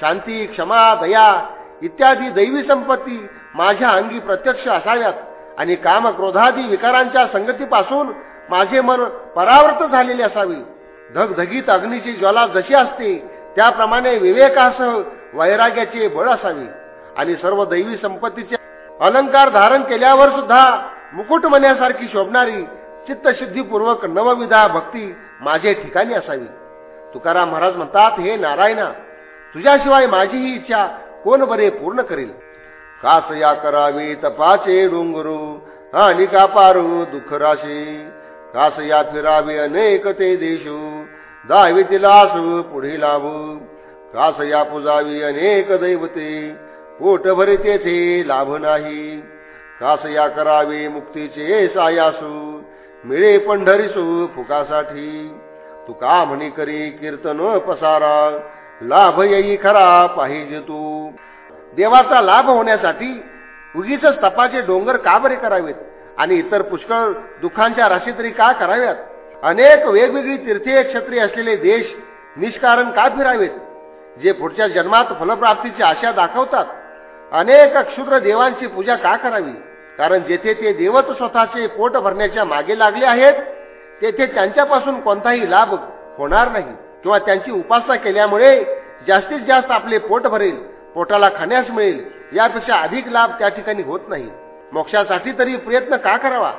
शांती क्षमा दया इत्यादी दैवी संपत्ती माझ्या अंगी प्रत्यक्ष असाव्यात आणि काम क्रोधादी विकारांच्या संगतीपासून माझे मन परावृत झालेले असावे. धगधगीत अग्नीची ज्वाला जशी असते त्याप्रमाणे विवेकासह वैराग्याचे बळ असावे. आणि सर्व दैवी संपत्तीचे अलंकार धारण केल्यावर सुद्धा मुकुटमण्यासारखी शोभणारी चित्तशुद्धीपूर्वक नवविधा भक्ती माझे ठिकाणी असावी. तुकाराम महाराज म्हणतात हे नारायणा तुझ्याशिवाय माझी ही इच्छा कोण बरे पूर्ण करेल? कास या करावी तपाचे डोंगरू आणि कापारू दुःख राशी? कास या फिरावे अनेक ते देशू दावी तिला पुढे लाभू कास या पुजावी अनेक दैवते पोट भरे तेथे लाभ नाही. कास या करावे मुक्तीचे सायासू मिळे पंढरीसू फुकासाठी. तुका म्हणी करी कीर्तन पसारा लाभ येई खरा पाहिजे तू. देवाचा लाभ होण्यासाठी उगीच तपाचे डोंगर का बरे करावेत? आणि इतर पुष्कळ दुःखांच्या राशी तरी का कराव्यात? अनेक वेगवेगळी तीर्थीय क्षत्रिय असलेले देश निष्कारण का फिरावेत? जे पुढच्या जन्मात फलप्राप्तीची आशा दाखवतात अनेक क्षुद्र देवांची पूजा का करावी? कारण जेथे ते देवत स्वतःचे पोट भरण्याच्या मागे लागले आहेत तेथे त्यांच्यापासून कोणताही लाभ होणार नाही किंवा त्यांची उपासना केल्यामुळे जास्तीत जास्त आपले पोट भरेल पोटाला खाण्यास मिळेल यापेक्षा अधिक लाभ त्या ठिकाणी होत नाही. मोक्षासाठी तरी प्रयत्न का करावा?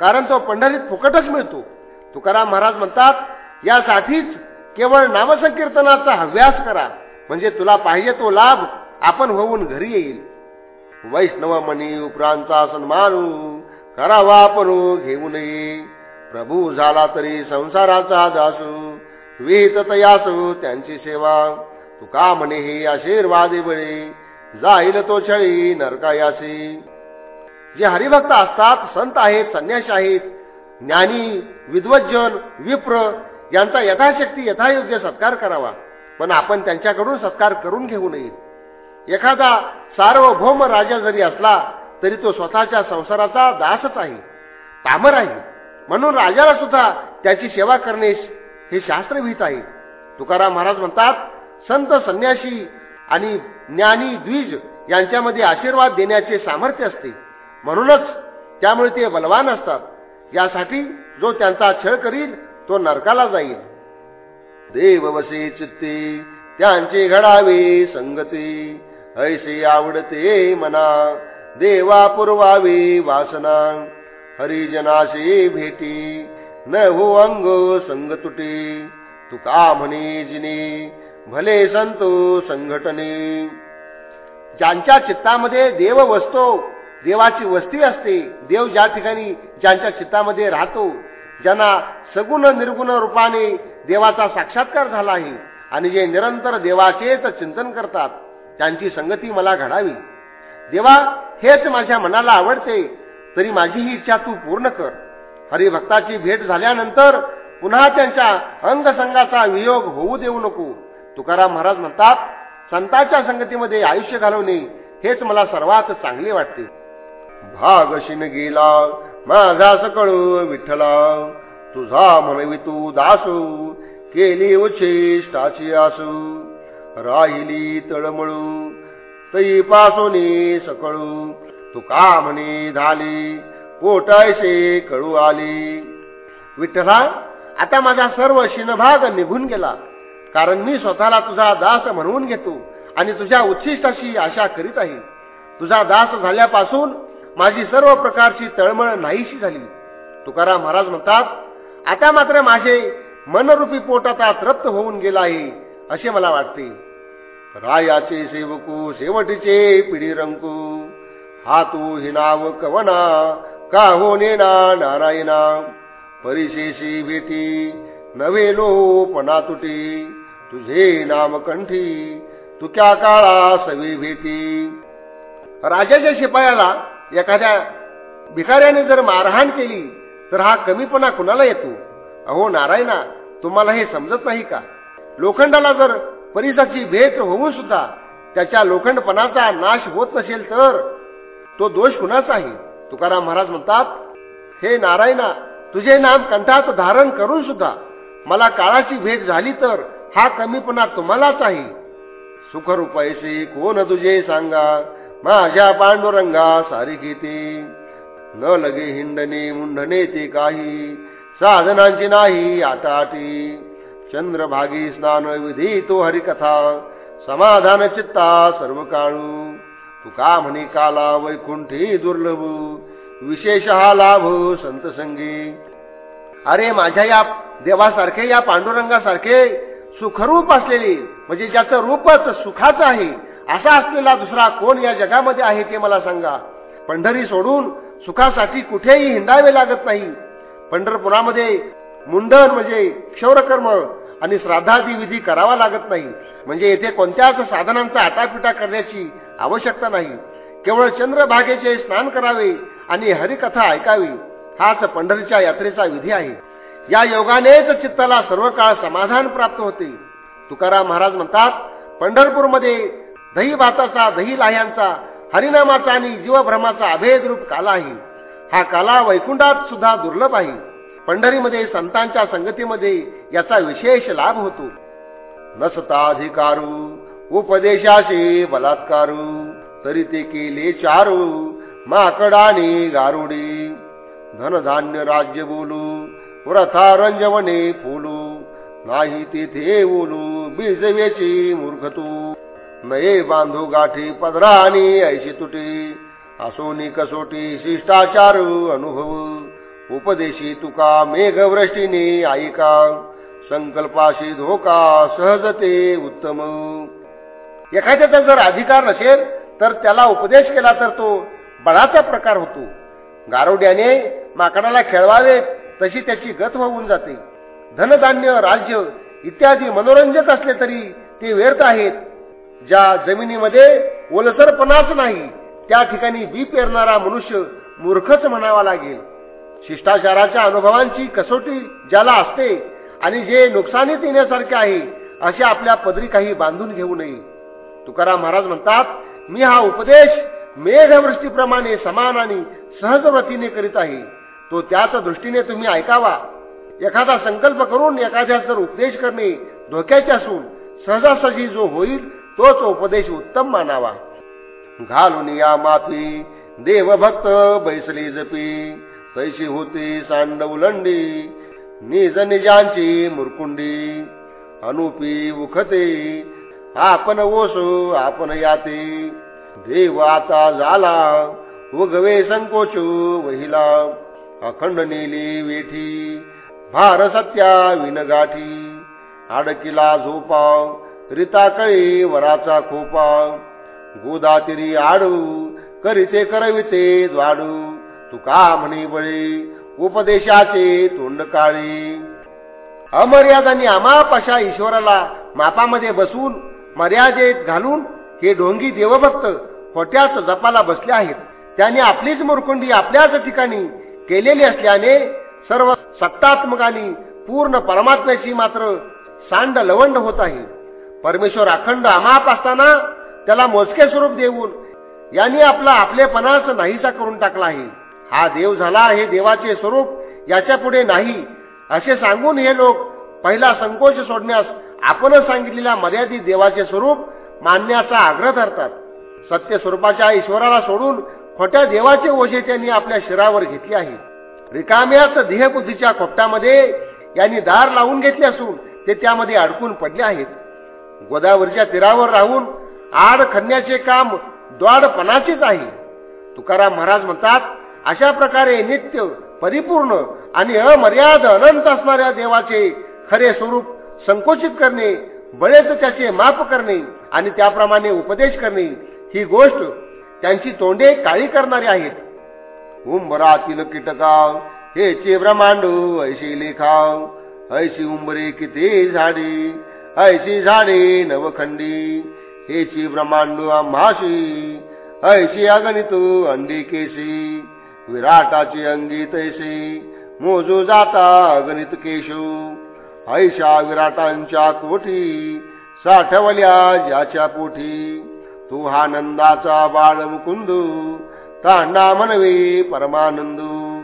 कारण तो पंढरीत फुकटच मिळतो. तुकाराम महाराज म्हणतात यासाठीच केवळ नामसंकीर्तनाचा हव्यास करा. म्हणजे तुला पाहिजे तो लाभ आपण होऊन घरी येईल. वैष्णव मनी उपरांचा सन्मानू करावा परो घेऊ नये प्रभू झाला तरी संसाराचा दासू विहित तयासू त्यांची सेवा. तुका म्हणे हे आशीर्वादे बळे जाईल तो छळी नरकायासी जे हरिभक्त असतात संत आहेत संन्याशी आहेत ज्ञानी विद्वज्जन विप्र यांचा यथाशक्ती यथायोग्य सत्कार करावा. पण आपण त्यांच्याकडून सत्कार करून घेऊ नये. एखादा सार्वभौम राजा जरी असला तरी तो स्वतःच्या संसाराचा दासच आहे पामर आहे. म्हणून राजाला सुद्धा त्याची सेवा करणे हे शास्त्रविहित आहे. तुकाराम महाराज म्हणतात संत संन्यासी आणि ज्ञानी द्विज यांच्यामध्ये आशीर्वाद देण्याचे सामर्थ्य असते. म्हणूनच त्यामुळे ते बलवान असतात. यासाठी जो त्यांचा छळ करील तो नरकाला जाईल. देव वसे चित्ते त्यांचे घडावे संगती. ऐसे आवडते मना देवा पुरवावी वासना. हरिजनाशी भेटी न हो अंग संग तुटे. तुका म्हणे जिने भले संतो संघटने. ज्यांच्या चित्तामध्ये देव वसतो देवाची वस्ती असते देव ज्या ठिकाणी ज्यांच्या चित्तामध्ये राहतो ज्यांना सगुण निर्गुण रूपाने देवाचा साक्षात्कार झाला आहे आणि जे निरंतर देवाचेच चिंतन करतात त्यांची संगती मला घडावी. देवा हेच माझ्या मनाला आवडते तरी माझी ही इच्छा तू पूर्ण कर. हरिभक्ताची भेट झाल्यानंतर पुन्हा त्यांच्या अंगसंगाचा वियोग होऊ देऊ नको. तुकाराम महाराज म्हणतात संतांच्या संगतीमध्ये आयुष्य घालवणे हेच मला सर्वात चांगले वाटते. भागशीन गेला माझा सकळू विठ्ठला. तुझा म्हणवी तू दासू केली उच्छिष्टाची आसू. राहिली तळमळू तई पासोनी सकळू. तू म्हणे झाली? पोटायसे कळू आली. विठ्ठला आता माझा सर्व शिनभाग निघून गेला. कारण मी स्वतःला तुझा दास म्हणवून घेतो आणि तुझ्या उच्छिष्टाची आशा करीत आहे. तुझा दास झाल्यापासून माझी सर्व प्रकारची तळमळ नाहीशी झाली. तुकाराम महाराज म्हणतात आता मात्र माझे मनरूपी पोट तृप्त होऊन गेला आहे. असे मला वाटते. रायाचे सेवकू शेवटीचे पिढी रंकू हा तू हि नाव कवना का हो नेना नारायणा? परिशेषी भेटी नवे लोपना तुटी. तुझे नाम कंठी तुक्या काळा सवी भेटी. राजाच्या शिपायाला एखाद्या भिकाऱ्याने जर मारहाण केली तर हा कमीपणा कुणाला येतो? अहो नारायणा तुम्हाला हे समजत नाही का? लोखंडाला जर परिसाची भेट होऊन सुद्धा त्याच्या लोखंडपणाचा नाश होत नसेल तर तो दोष कुणाचा आहे? तुकाराम महाराज म्हणतात हे नारायणा तुझे नाम कंठात धारण करून सुद्धा मला काळाची भेट झाली तर हा कमीपणा तुम्हालाच आहे. सुखरूपायचे कोण तुझे सांगा? माझ्या पांडुरंगा सारी घेते. न लगे हिंडणे मुंडणे ते काही. साधनांची नाही आटाटी चंद्रभागी स्नान विधी तो हरिकथा समाधान चित्ता सर्व काळू तुका म्हणे काला वैकुंठी दुर्लभ विशेष हा लाभ संत संगी अरे माझ्या या देवासारखे या पांडुरंगासारखे सुखरूप असलेले म्हणजे ज्याचं रूपच सुखाचं आहे असा असलेला दुसरा कोण या जगामध्ये आहे ते मला सांगा। पंढरी सोडून सुखासाठी कुठेही हिंडावे लागत नाही। पंढरपुरामध्ये मुंडन म्हणजे क्षौरकर्म आणि श्राद्धादी विधी करावा लागत नाही. म्हणजे येथे कोणत्याच साधनांचा आटापिटा करण्याची आवश्यकता नाही. केवळ चंद्रभागेचे स्नान करावे आणि हरिकथा ऐकावी हाच पंढरीच्या यात्रेचा विधी आहे. या योगानेच चित्ताला सर्व काळ समाधान प्राप्त होते. तुकाराम महाराज म्हणतात पंढरपूरमध्ये दही भाताचा दही लाह्यांचा हरिनामाचा आणि जीवभ्रमाचा अभेद रूप काला आहे. हा काला वैकुंठात सुद्धा दुर्लभ आहे. पंढरीमध्ये संतांच्या संगतीमध्ये याचा विशेष लाभ होतो. नसता अधिकारू उपदेशाचे बलात्कारू तरी ते केले चारू माकडाने गारुडी. धनधान्य राज्य बोलू व्रथा रंजवणे फुलू नाही तेथे बोलू बीजवेची मूर्खतू. नये बांधू गाठी पदरा आणि ऐशी तुटी असोनी कसोटी शिष्टाचार अनुभव. उपदेशी तुका मेघवृष्टीने ऐका संकल्पाशी धोका सहजते उत्तम. एखाद्याचा जर अधिकार नसेल तर त्याला उपदेश केला तर तो बळाचा प्रकार होतो. गारुड्याने माकडाला खेळवावे तशी त्याची गत होऊन जाते. धनधान्य राज्य इत्यादी मनोरंजक असले तरी ते व्यर्थ आहेत. ज्या जमिनीमध्ये ओलसरपणाच नाही त्या ठिकाणी बी पेरणारा मनुष्य मूर्खच म्हणावा लागेल. शिष्टाचाराच्या अनुभवांची कसोटी ज्याला असते आणि जे नुकसानीत येण्यासारखे आहे असे आपल्या पदरी काही बांधून घेऊ नये. तुकाराम महाराज म्हणतात मी हा उपदेश मेघवृष्टीप्रमाणे समान आणि सहजव्रतीने करीत आहे. तो त्याच दृष्टीने तुम्ही ऐकावा. एखादा संकल्प करून एखाद्या जर उपदेश करणे धोक्याचे असून सहजासहजी जो होईल तोच उपदेश उत्तम मानावा. घालून या माफी देवभक्त बैसली जपी. तैशी होती सांडवलंडी निज निजांची मुरकुंडी. अनुपी उखते आपण ओसो आपण याते. देवाचा झाला उगवे संकोच वहिला. अखंड नेली वेठी भार सत्या विनगाठी आडकिला झोपा रिता कळी वराचा खोपा. गोदातिरी आडू करीते करविते द्वाडू तुका म्हणे बळी उपदेशाचे तोंड काळी अमर्यादानी अमाप अशा ईश्वराला मापामध्ये बसून मर्यादेत घालून हे ढोंगी देवभक्त खोट्याच जपाला बसले आहेत. त्याने आपलीच मुरकुंडी आपल्याच ठिकाणी केलेली असल्याने सर्व सत्तात्मकानी पूर्ण परमात्म्याची मात्र सांड लवंड होत आहे. परमेश्वर अखंड अमाप असताना त्याला मोजके स्वरूप देऊन यांनी आपला आपलेपणाच नाहीसा करून टाकला आहे. हा देव झाला हे देवाचे स्वरूप याच्यापुढे नाही. असे सांगून हे लोक पहिला संकोच सोडण्यास आपणच सांगितलेल्या मर्यादित देवाचे स्वरूप मानण्याचा आग्रह धरतात. सत्य स्वरूपाच्या ईश्वराला सोडून खोट्या देवाचे ओझे त्यांनी आपल्या शिरावर घेतले आहे. रिकाम्याच देहबुद्धीच्या खोपटामध्ये यांनी दार लावून घेतले असून ते त्यामध्ये अडकून पडले आहेत. गोदावरीच्या तीरावर राहून आड खणण्याचे काम द्वाडपणाचेच आहे. तुकाराम महाराज म्हणतात अशा प्रकारे नित्य परिपूर्ण आणि अमर्याद अनंत असणाऱ्या देवाचे खरे स्वरूप संकोचित करणे बळेच त्याचे माप करणे आणि त्याप्रमाणे उपदेश करणे ही गोष्ट त्यांची तोंडे काळी करणारी आहेत. उंबरातील हे हेचे ब्रह्मांड ऐशी लेखाव ऐशी उंबरे किती झाडे ऐशी झाडे नवखंडी हेची ब्रह्मांड आम्हाशी ऐशी अगणित अंडी केशी विराटाची अंगी तैसी मोजू जाता अगणित केशू. ऐशा विराटांच्या कोठी साठवल्या ज्याच्या पोठी तू हा नंदाचा बाळ मुकुंदू तांडा मनवे परमानंदू.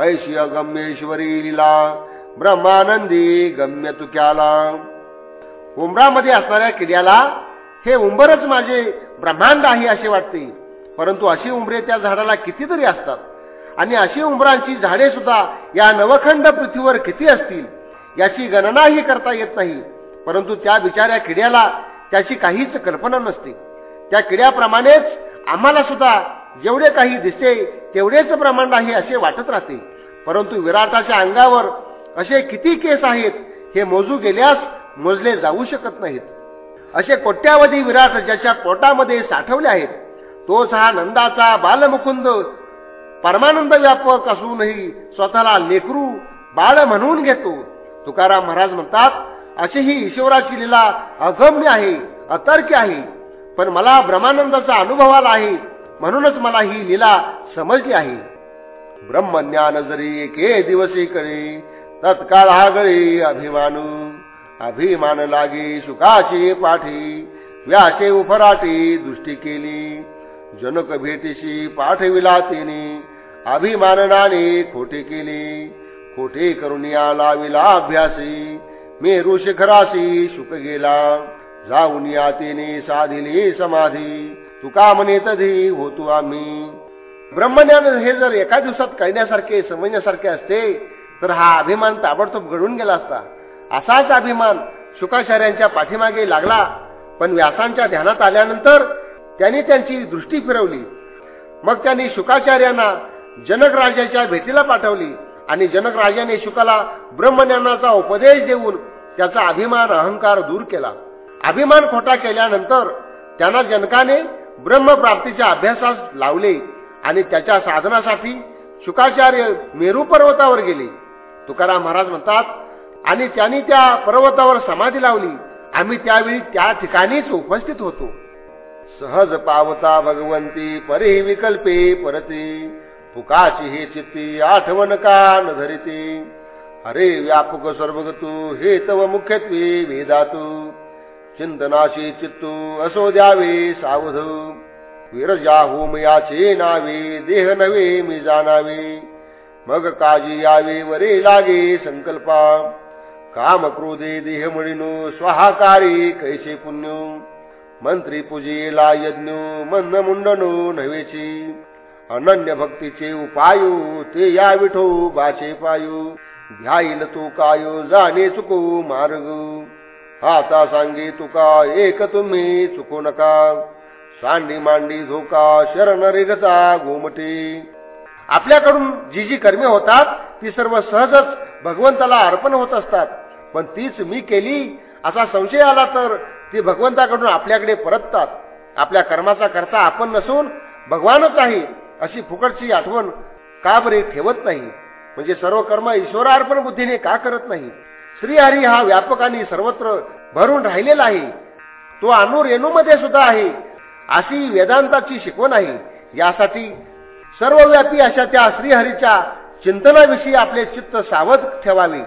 ऐशी अगम्येश्वरी लीला ब्रह्मानंदी गम्य तुक्याला. उंबरामध्ये असणाऱ्या किड्याला हे उंबरच माझे ब्रह्मांड आहे असे वाटते. परंतु अशी उंबरे त्या झाडाला कितीतरी असतात. आणि अशी उंबरांची झाडे सुद्धा या नवखंड पृथ्वीवर किती असतील याची गणनाही करता येत नाही. परंतु त्या बिचाऱ्या किड्याला त्याची काहीच कल्पना नसते. त्या किड्याप्रमाणेच आम्हाला सुद्धा जेवढे काही दिसते तेवढेच प्रमाण आहे असे वाटत राहते. परंतु विराटाच्या अंगावर असे किती केस आहेत हे मोजू गेल्यास मोजले जाऊ शकत नाहीत. असे कोट्यावधी विराट ज्याच्या पोटामध्ये साठवले आहेत तोच हा नंदाचा बालमुकुंद परमानंद व्यापक असूनही स्वतःला लेकरू बाळ म्हणून घेतो. तुकाराम महाराज म्हणतात अशी ही ईश्वराची लीला अगम्य आहे अतर्क्य आहे. पण मला ब्रह्मानंदाचा अनुभव आला आहे म्हणूनच मला ही लीला समजली आहे. ब्रह्मज्ञान जरी एके दिवशी करे तत्काळ आगळी अभिमानू. अभिमान लागे सुखाची पाठी व्यासे उफराटी दृष्टी केली. जनक भेटीशी पाठविला तिने अभिमाननाने खोटे केले. खोटे करून या लाविला अभ्यासी मेरू शिखराशी शुक गेला. जाऊन या तिने साधिली समाधी तुका म्हणे तधी होतो आम्ही. ब्रह्मज्ञान हे जर एका दिवसात कळण्यासारखे समजण्यासारखे असते तर हा अभिमान ताबडतोब घडून गेला असता. असाच अभिमान शुकाचार्यांच्या पाठीमागे लागला. पण व्यासांच्या ध्यानात आल्यानंतर त्यांनी त्यांची दृष्टी फिरवली. मग त्यांनी शुकाचार्यांना जनक राजाच्या भेटीला पाठवली आणि जनक राजाने शुकाला ब्रह्मज्ञानाचा उपदेश देऊन त्याचा अभिमान अहंकार दूर केला. अभिमान खोटा केल्यानंतर त्यांना जनकाने ब्रह्मप्राप्तीच्या अभ्यासास लावले आणि त्याच्या साधनासाठी शुकाचार्य मेरू पर्वतावर गेले. तुकाराम महाराज म्हणतात आणि त्यांनी त्या पर्वतावर समाधी लावली. आम्ही त्यावेळी त्या ठिकाणीच उपस्थित होतो. सहज पावता भगवंती परी विकल्पे परती. पुकाची हे चित्ती आठवण का न धरिती. अरे व्यापक सर्वगतू हे तव मुख्यत्वे वेदातू. चिंतनाशी चित्तू असो द्यावे सावध. विरजा होम याचे नावे देह नवे मी जाणावे. मग काजी यावे वरे लागे संकल्पा. काम क्रोधे देह म्हणिनो स्वाहाकारी कैसे पुण्य. मंत्री पूजेला यज्ञ मंद मुंडनो नव्हेची अनन्य भक्तीचे उपायू ते या विठो बाचे पायू. ध्याईल तू कायो जाणे चुको मार्ग. आता सांगे तुका एक तुम्ही चुकू नका. सांडी मांडी धोका शरण रेगता गोमटे. आपल्याकडून जी जी कर्मे होतात ती सर्व सहजच भगवंताला अर्पण होत असतात. पण तीच मी केली असा संशय आला तर ती भगवंताकडून आपल्याकडे परततात. आपल्या कर्माचा करता आपण नसून भगवानच आहे अशी फुकटची आठवण का बरे ठेवत नाही? म्हणजे सर्व कर्म ईश्वरार्पण बुद्धीने का करत नाही? श्रीहरी हा व्यापक आणि सर्वत्र भरून राहिलेला आहे. तो अनु रेणूमध्ये सुद्धा आहे. अशी वेदांताची शिकवण आहे. यासाठी सर्वव्यापी अशा त्या श्रीहरीच्या चिंतनाविषयी आपले चित्त सावध ठेवावे.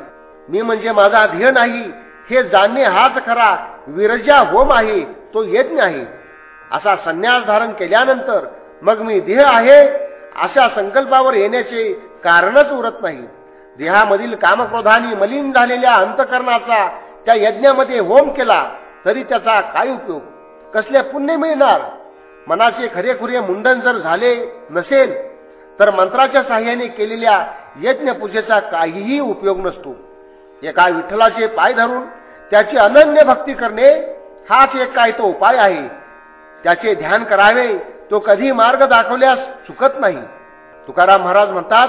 मी म्हणजे माझा ध्येय नाही हे जाणणे हाच खरा विरजा होम आहे तो यज्ञ आहे. असा संन्यास धारण केल्यानंतर मग मी देह आहे अशा संकल्पावर येण्याचे कारणच उरत नाही. देहामधील कामक्रोधानी मलिन झालेल्या अंतकरणाचा त्या यज्ञामध्ये होम केला तरी त्याचा काय उपयोग? कसले पुण्य मिळणार? मनाचे खरेखुरे मुंडन जर झाले नसेल तर मंत्राच्या साह्याने केलेल्या यज्ञपूजेचा काहीही उपयोग नसतो. एका विठ्ठलाचे पाय धरून त्याची अनन्य भक्ती करणे हाच एक काय तो उपाय आहे. त्याचे ध्यान करावे तो कधी मार्ग दाखवल्यास चुकत नाही. तुकाराम महाराज म्हणतात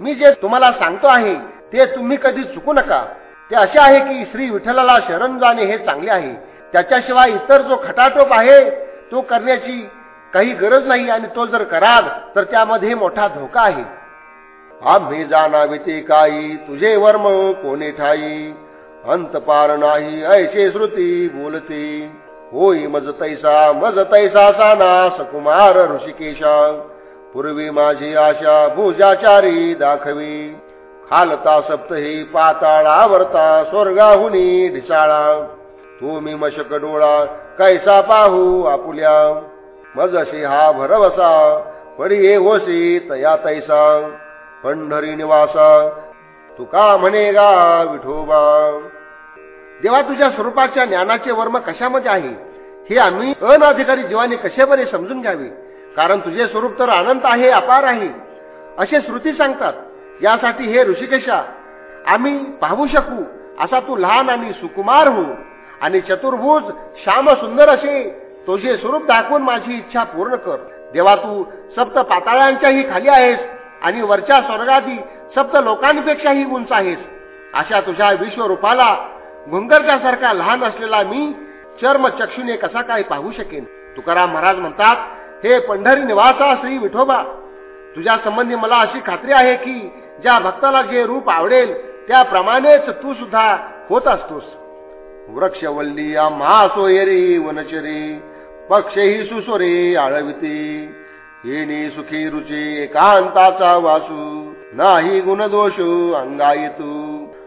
मी जे तुम्हाला सांगतो आहे ते तुम्ही कधी चुकू नका. ते असे आहे की श्री विठ्ठलाला शरण जाणे हे चांगले आहे. त्याच्याशिवाय इतर जो खटाटोप आहे तो करण्याची काही गरज नाही आणि तो जर कराल तर त्यामध्ये मोठा धोका आहे. आम्ही जाणावी ते काही तुझे वर्म कोणी ठाई? अंत पार नाही ऐसे श्रुती बोलते. होई मज तैसा मज तैसा साना सकुमार ऋषिकेशा. पूर्वी माझी आशा भुजाचारी दाखवी. खालता सप्तही पाताळावरता स्वर्गाहुनी ढिसाळा. तुम्ही मशक डोळा कैसा पाहू आपुल्या. मजशी हा भरवसा परी होसी तया तैसा. पंढरी निवासा. तुका म्हणे गा विठोबा. देवा तुझ्या स्वरूपाच्या ज्ञानाचे वर्म कशामध्ये आहे? हे आम्ही अनाधिकारी जीवाने कसे बरे समजून घ्यावे? कारण तुझे स्वरूप तर अनंत आहे अपार आहे. असे श्रुती सांगतात. यासाठी हे ऋषिकेशा आम्ही पाहू शकू. असा तू लहान आणि सुकुमार हो. आणि चतुर्भुज श्याम सुंदर असे तुझे स्वरूप दाखवून माझी इच्छा पूर्ण कर. देवा तू सप्त पाताळांच्याही खाली आहेस. आणि वरच्या स्वर्गादी सप्त लोकांपेक्षाही उंच आहेस. अशा तुझ्या विश्वरूपाला घुंगरच्यासारखा लहान असलेला मी चर्म चक्षुने कसा काय पाहू शकेन? तुकाराम महाराज म्हणतात हे पंढरी निवासा श्री विठोबा तुझ्या संबंधी मला अशी खात्री आहे की ज्या भक्ताला जे रूप आवडेल त्याप्रमाणेच तू सुद्धा होत असतोस. वृक्षवल्ली महासोयरी वनचरी पक्षही सुसोरे आळविते येणे सुखी रुचे एकांताचा वासू नाही गुणदोष अंगा येतो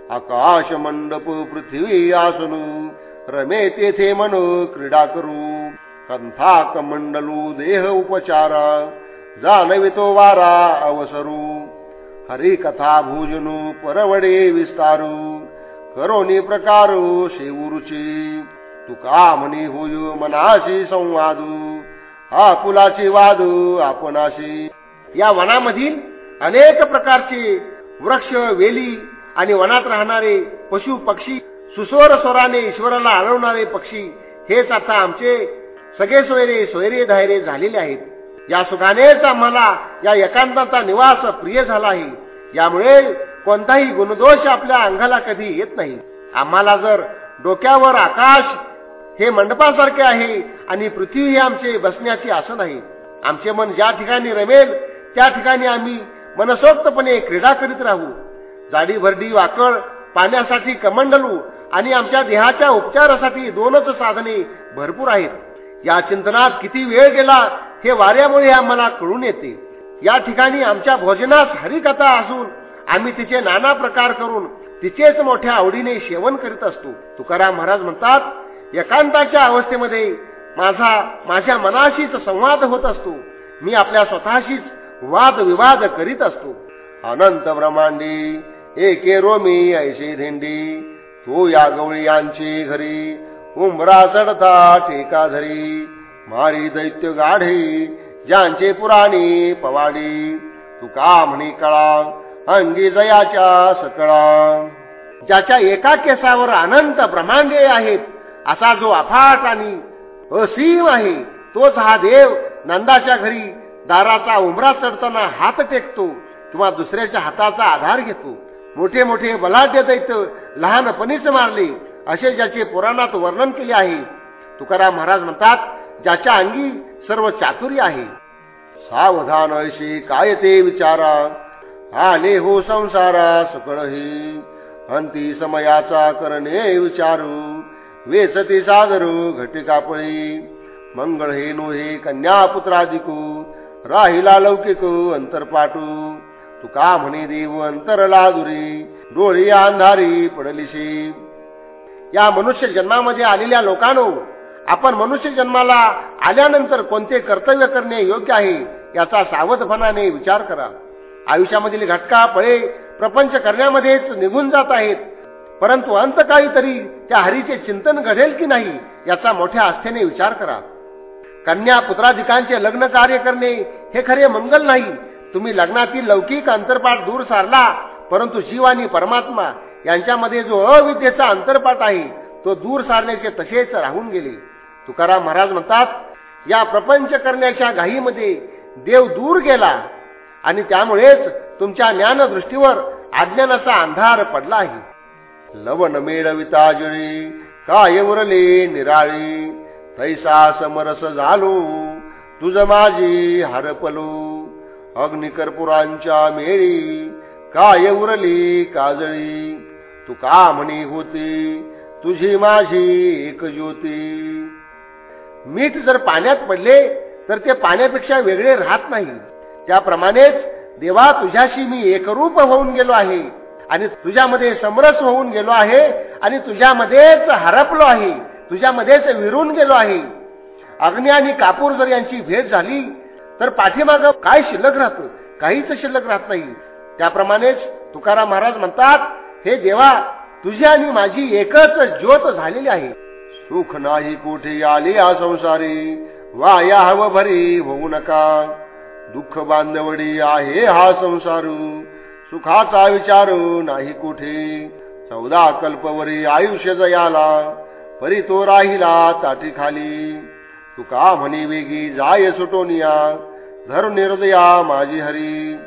आकाश मंडप पृथ्वी आसनू रमे तेथे मन क्रीडा करू. कंथाक मंडलू देह उपचारा जाणवितो वारा अवसरू. हरी कथा भोजनू परवडे विस्तारू करोनी प्रकारू शेवरुची तुका म्हणी होय मनाशी संवादू. हा कुलाची वादू आपणाशी. या वनामधील अनेक प्रकारचे वृक्ष वेली आणि वनात राहणारे पशु पक्षी सुस्वर स्वराने ईश्वराला आळवणारे पक्षी हेच आता आमचे सगळे सोयरे सोयरे धायरे झालेले आहेत. या सुखानेच आम्हाला या एकांताचा निवास प्रिय झाला आहे. यामुळे कोणताही गुणदोष आपल्या अंगाला कधी येत नाही. आम्हाला जर डोक्यावर आकाश हे मंडपासारखे आहे आणि पृथ्वी हे आमचे बसण्याचे आसन आहे. आमचे मन ज्या ठिकाणी रमेल त्या ठिकाणी आम्ही मनसोक्तपणे क्रीडा करीत राहू. जाडी भरडी वाकळ पाण्यासाठी कमंडलू आणि आमच्या देहाच्या उपचारासाठी दोनच साधने भरपूर आहेत. या चिंतनात किती वेळ गेला हे वाऱ्यामुळे आम्हाला कळून येते. या ठिकाणी आमच्या भोजनास हरिकथा असून आम्ही तिचे नाना प्रकार करून तिचेच मोठ्या आवडीने सेवन करीत असतो. तुकाराम महाराज म्हणतात एकांताच्या अवस्थेमध्ये माझा माझ्या मनाशीच संवाद होत असतो. मी आपल्या स्वतःशीच वादविवाद करीत असतो. अनंत ब्रह्मांडी एके रोमी ऐशी धेंडी तो या गवळी यांची घरी उंबरा चढता टेका धरी मारी दैत्य गाढे ज्यांचे पुराणी पवाडी तुका म्हणी कळा अंगी जयाच्या सकळा. ज्याच्या एका केसावर अनंत ब्रह्मांडे आहेत असा जो अफाट आणि असीम आहे तोच हा देव नंदाच्या घरी दाराचा उमरा चढताना हात टेकतो किंवा दुसऱ्याच्या हाताचा आधार घेतो. मोठे मोठे बलाढ्य दैत्य लहानपणीच मारले असे ज्याचे पुराणात वर्णन केले आहे. तुकाराम महाराज म्हणतात ज्याच्या अंगी सर्व चातुर्य आहे. सावधान ऐशी काय ते विचारा आले हो संसारा सकळही अंती समयाचा करणे विचारू. वेसती सादरू घटिकापळी मंगळ हे नो हे कन्या पुत्रादिकू राहिला लौकिक अंतरपाटू. तुका म्हणे देव अंतरला दुरी डोळी अंधारी पडलीशी. या मनुष्य जन्मामध्ये आलेल्या लोकांनो आपण मनुष्य जन्माला आल्यानंतर कोणते कर्तव्य करणे योग्य आहे याचा सावधपणाने विचार करा. आयुष्यामधील घटका पळे प्रपंच करण्यामध्येच निघून जात आहेत. परंतु अंतकाळी तरी त्या हरीचे चिंतन घडेल की नाही याचा मोठ्या आस्थेने विचार करा. कन्या पुत्राधिकांचे लग्न कार्य करणे हे खरे मंगल नाही. तुम्ही लग्नातील लौकिक अंतरपाठ दूर सारला परंतु जीव आणि परमात्मा यांच्यामध्ये जो अविद्येचा अंतरपाठ आहे तो दूर सारण्याचे तसेच राहून गेले. तुकाराम महाराज म्हणतात या प्रपंच करण्याच्या घाईमध्ये देव दूर गेला आणि त्यामुळेच तुमच्या ज्ञानदृष्टीवर अज्ञानाचा अंधार पडला आहे. लवण मेळविता जुळी काय उरले निराळी? तैसा समरस झालो तुझ माझी हरपलो. अग्निकर्पुरांच्या मेळी काय उरली काजळी? तू का म्हणी होती? तुझी माझी एक ज्योती मीठ जर पाण्यात पडले तर ते पाण्यापेक्षा वेगळे राहत नाही. त्याप्रमाणेच देवा तुझ्याशी मी एकरूप होऊन गेलो आहे. आणि तुझ्यामध्ये समरस होऊन गेलो आहे आणि तुझ्यामध्येच हरपलो आहे. तुझ्यामध्येच विरून गेलो आहे. अग्नी आणि कापूर जर यांची भेट झाली तर पाठीमाग काय शिल्लक राहतं? काहीच शिल्लक राहत नाही. त्याप्रमाणेच तुकाराम महाराज म्हणतात हे देवा तुझी आणि माझी एकच ज्योत झालेली आहे. सुख नाही कुठे आले या संसारी? वाया हव भरी होऊ नका. दुःख बांधवडी आहे हा संसारू. सुखाचा विचार नाही कुठे. चौदा कल्पवरी आयुष्य जयाला परी तो राहिला ताटी खाली. तुका म्हणी वेगी जाय सुटोनिया धर निर्दया माझी हरी.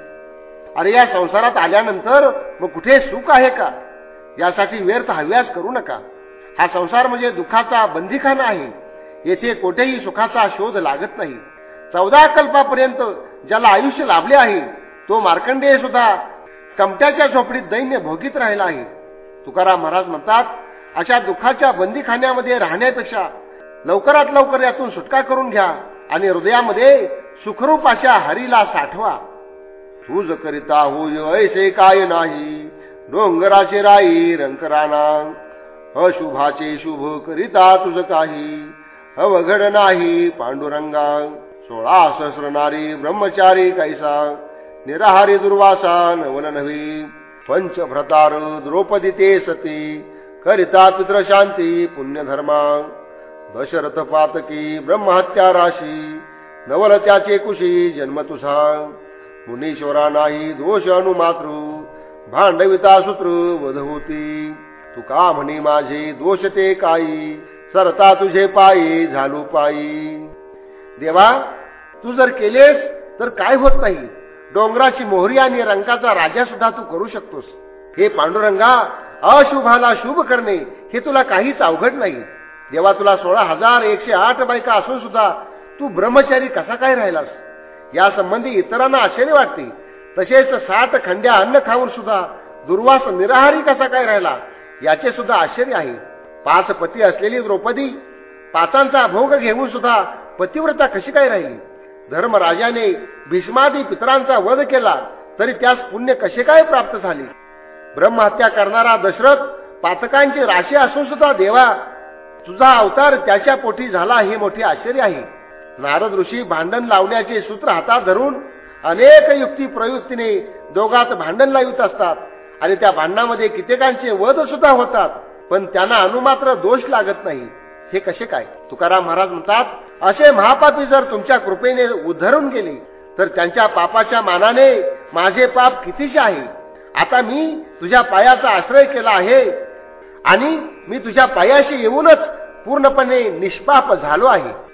अरे या संसारात आल्यानंतर मग कुठे सुख आहे का? यासाठी व्यर्थ हव्यास करू नका. हा संसार म्हणजे दुःखाचा बंदीखाना आहे येथे कोठेही सुखाचा शोध लागत नाही. चौदा कल्पापर्यंत ज्याला आयुष्य लाभले आहे तो मार्कंडेय सुद्धा कमट्याच्या झोपडीत दैन्य भोगीत राहिला आहे. तुकाराम महाराज म्हणतात अशा दुःखाच्या बंदीखान्यामध्ये राहण्यापेक्षा लवकरात लवकर यातून सुटका करून घ्या आणि हृदयामध्ये सुखरूप अशा हरीला साठवा. तुझ करिता होय ऐसे काय नाही. डोंगराचे राई रंकराना अशुभाचे शुभ करिता तुझ काही. अवघड नाही पांडुरंगा सोळा सहस्रनारी ब्रह्मचारी कैसा. निराहारी दुर्वासान नवन नव्हे पंचभ्रतार द्रौपदी ते सती करिता पितृशांती पुण्यधर्मा दशरथ पातकी ब्रह्महत्या राशी नवल त्याचे कुशी जन्म तुझा मुनीश्वरा नाही दोष अनुमातृ भांडविता सूत्र वध होती तुका म्हणी माझे दोष ते काही सरता तुझे पायी झालू पायी. देवा तू जर केलेस तर काय होत नाही? डोंगराची मोहरी आणि रंगाचा राजा सुद्धा तू करू शकतोस. हे पांडुरंगा अशुभाला शुभ करणे हे तुला काहीच अवघड नाही. देवा तुला सोळा हजार एकशे आठ बायका असून सुद्धा तू ब्रह्मचारी कसा काय राहिलास? या संबंधी इतरांना आश्चर्य वाटते. तसेच सात खंड्या अन्न खाऊन सुद्धा दुर्वास निराहारी कसा काय राहिला? याचे सुद्धा आश्चर्य आहे. पाच पती असलेली द्रौपदी पाचांचा भोग घेऊन सुद्धा पतिव्रता कशी काय राहिली? धर्मराजाने भीष्मादी पितरांचा वध केला तरी त्यास पुण्य कसे काय प्राप्त झाले? ब्रह्महत्या करणारा दशरथ पातकांची राशी असून सुद्धा देवा तुझा अवतार त्याच्या पोटी झाला हे मोठे आश्चर्य आहे. नारद ऋषी भांडण लावण्याचे सूत्र हातात धरून अनेक युक्ती प्रयुक्तीने दोघात भांडण लावित असतात आणि त्या भांडणामध्ये कित्येकांचे वध सुद्धा होतात पण त्यांना अनुमात्र दोष लागत नाही. हे कसे काय? तुकाराम महाराज म्हणतात असे महापापी जर तुमच्या कृपेने उद्धरून गेले तर त्यांच्या पापाच्या मानाने माझे पाप कितीचे आहे? आता मी तुझ्या पायाचा आश्रय केला आहे आणि मी तुझ्या पायाशी येऊनच पूर्णपणे निष्पाप झालो आहे.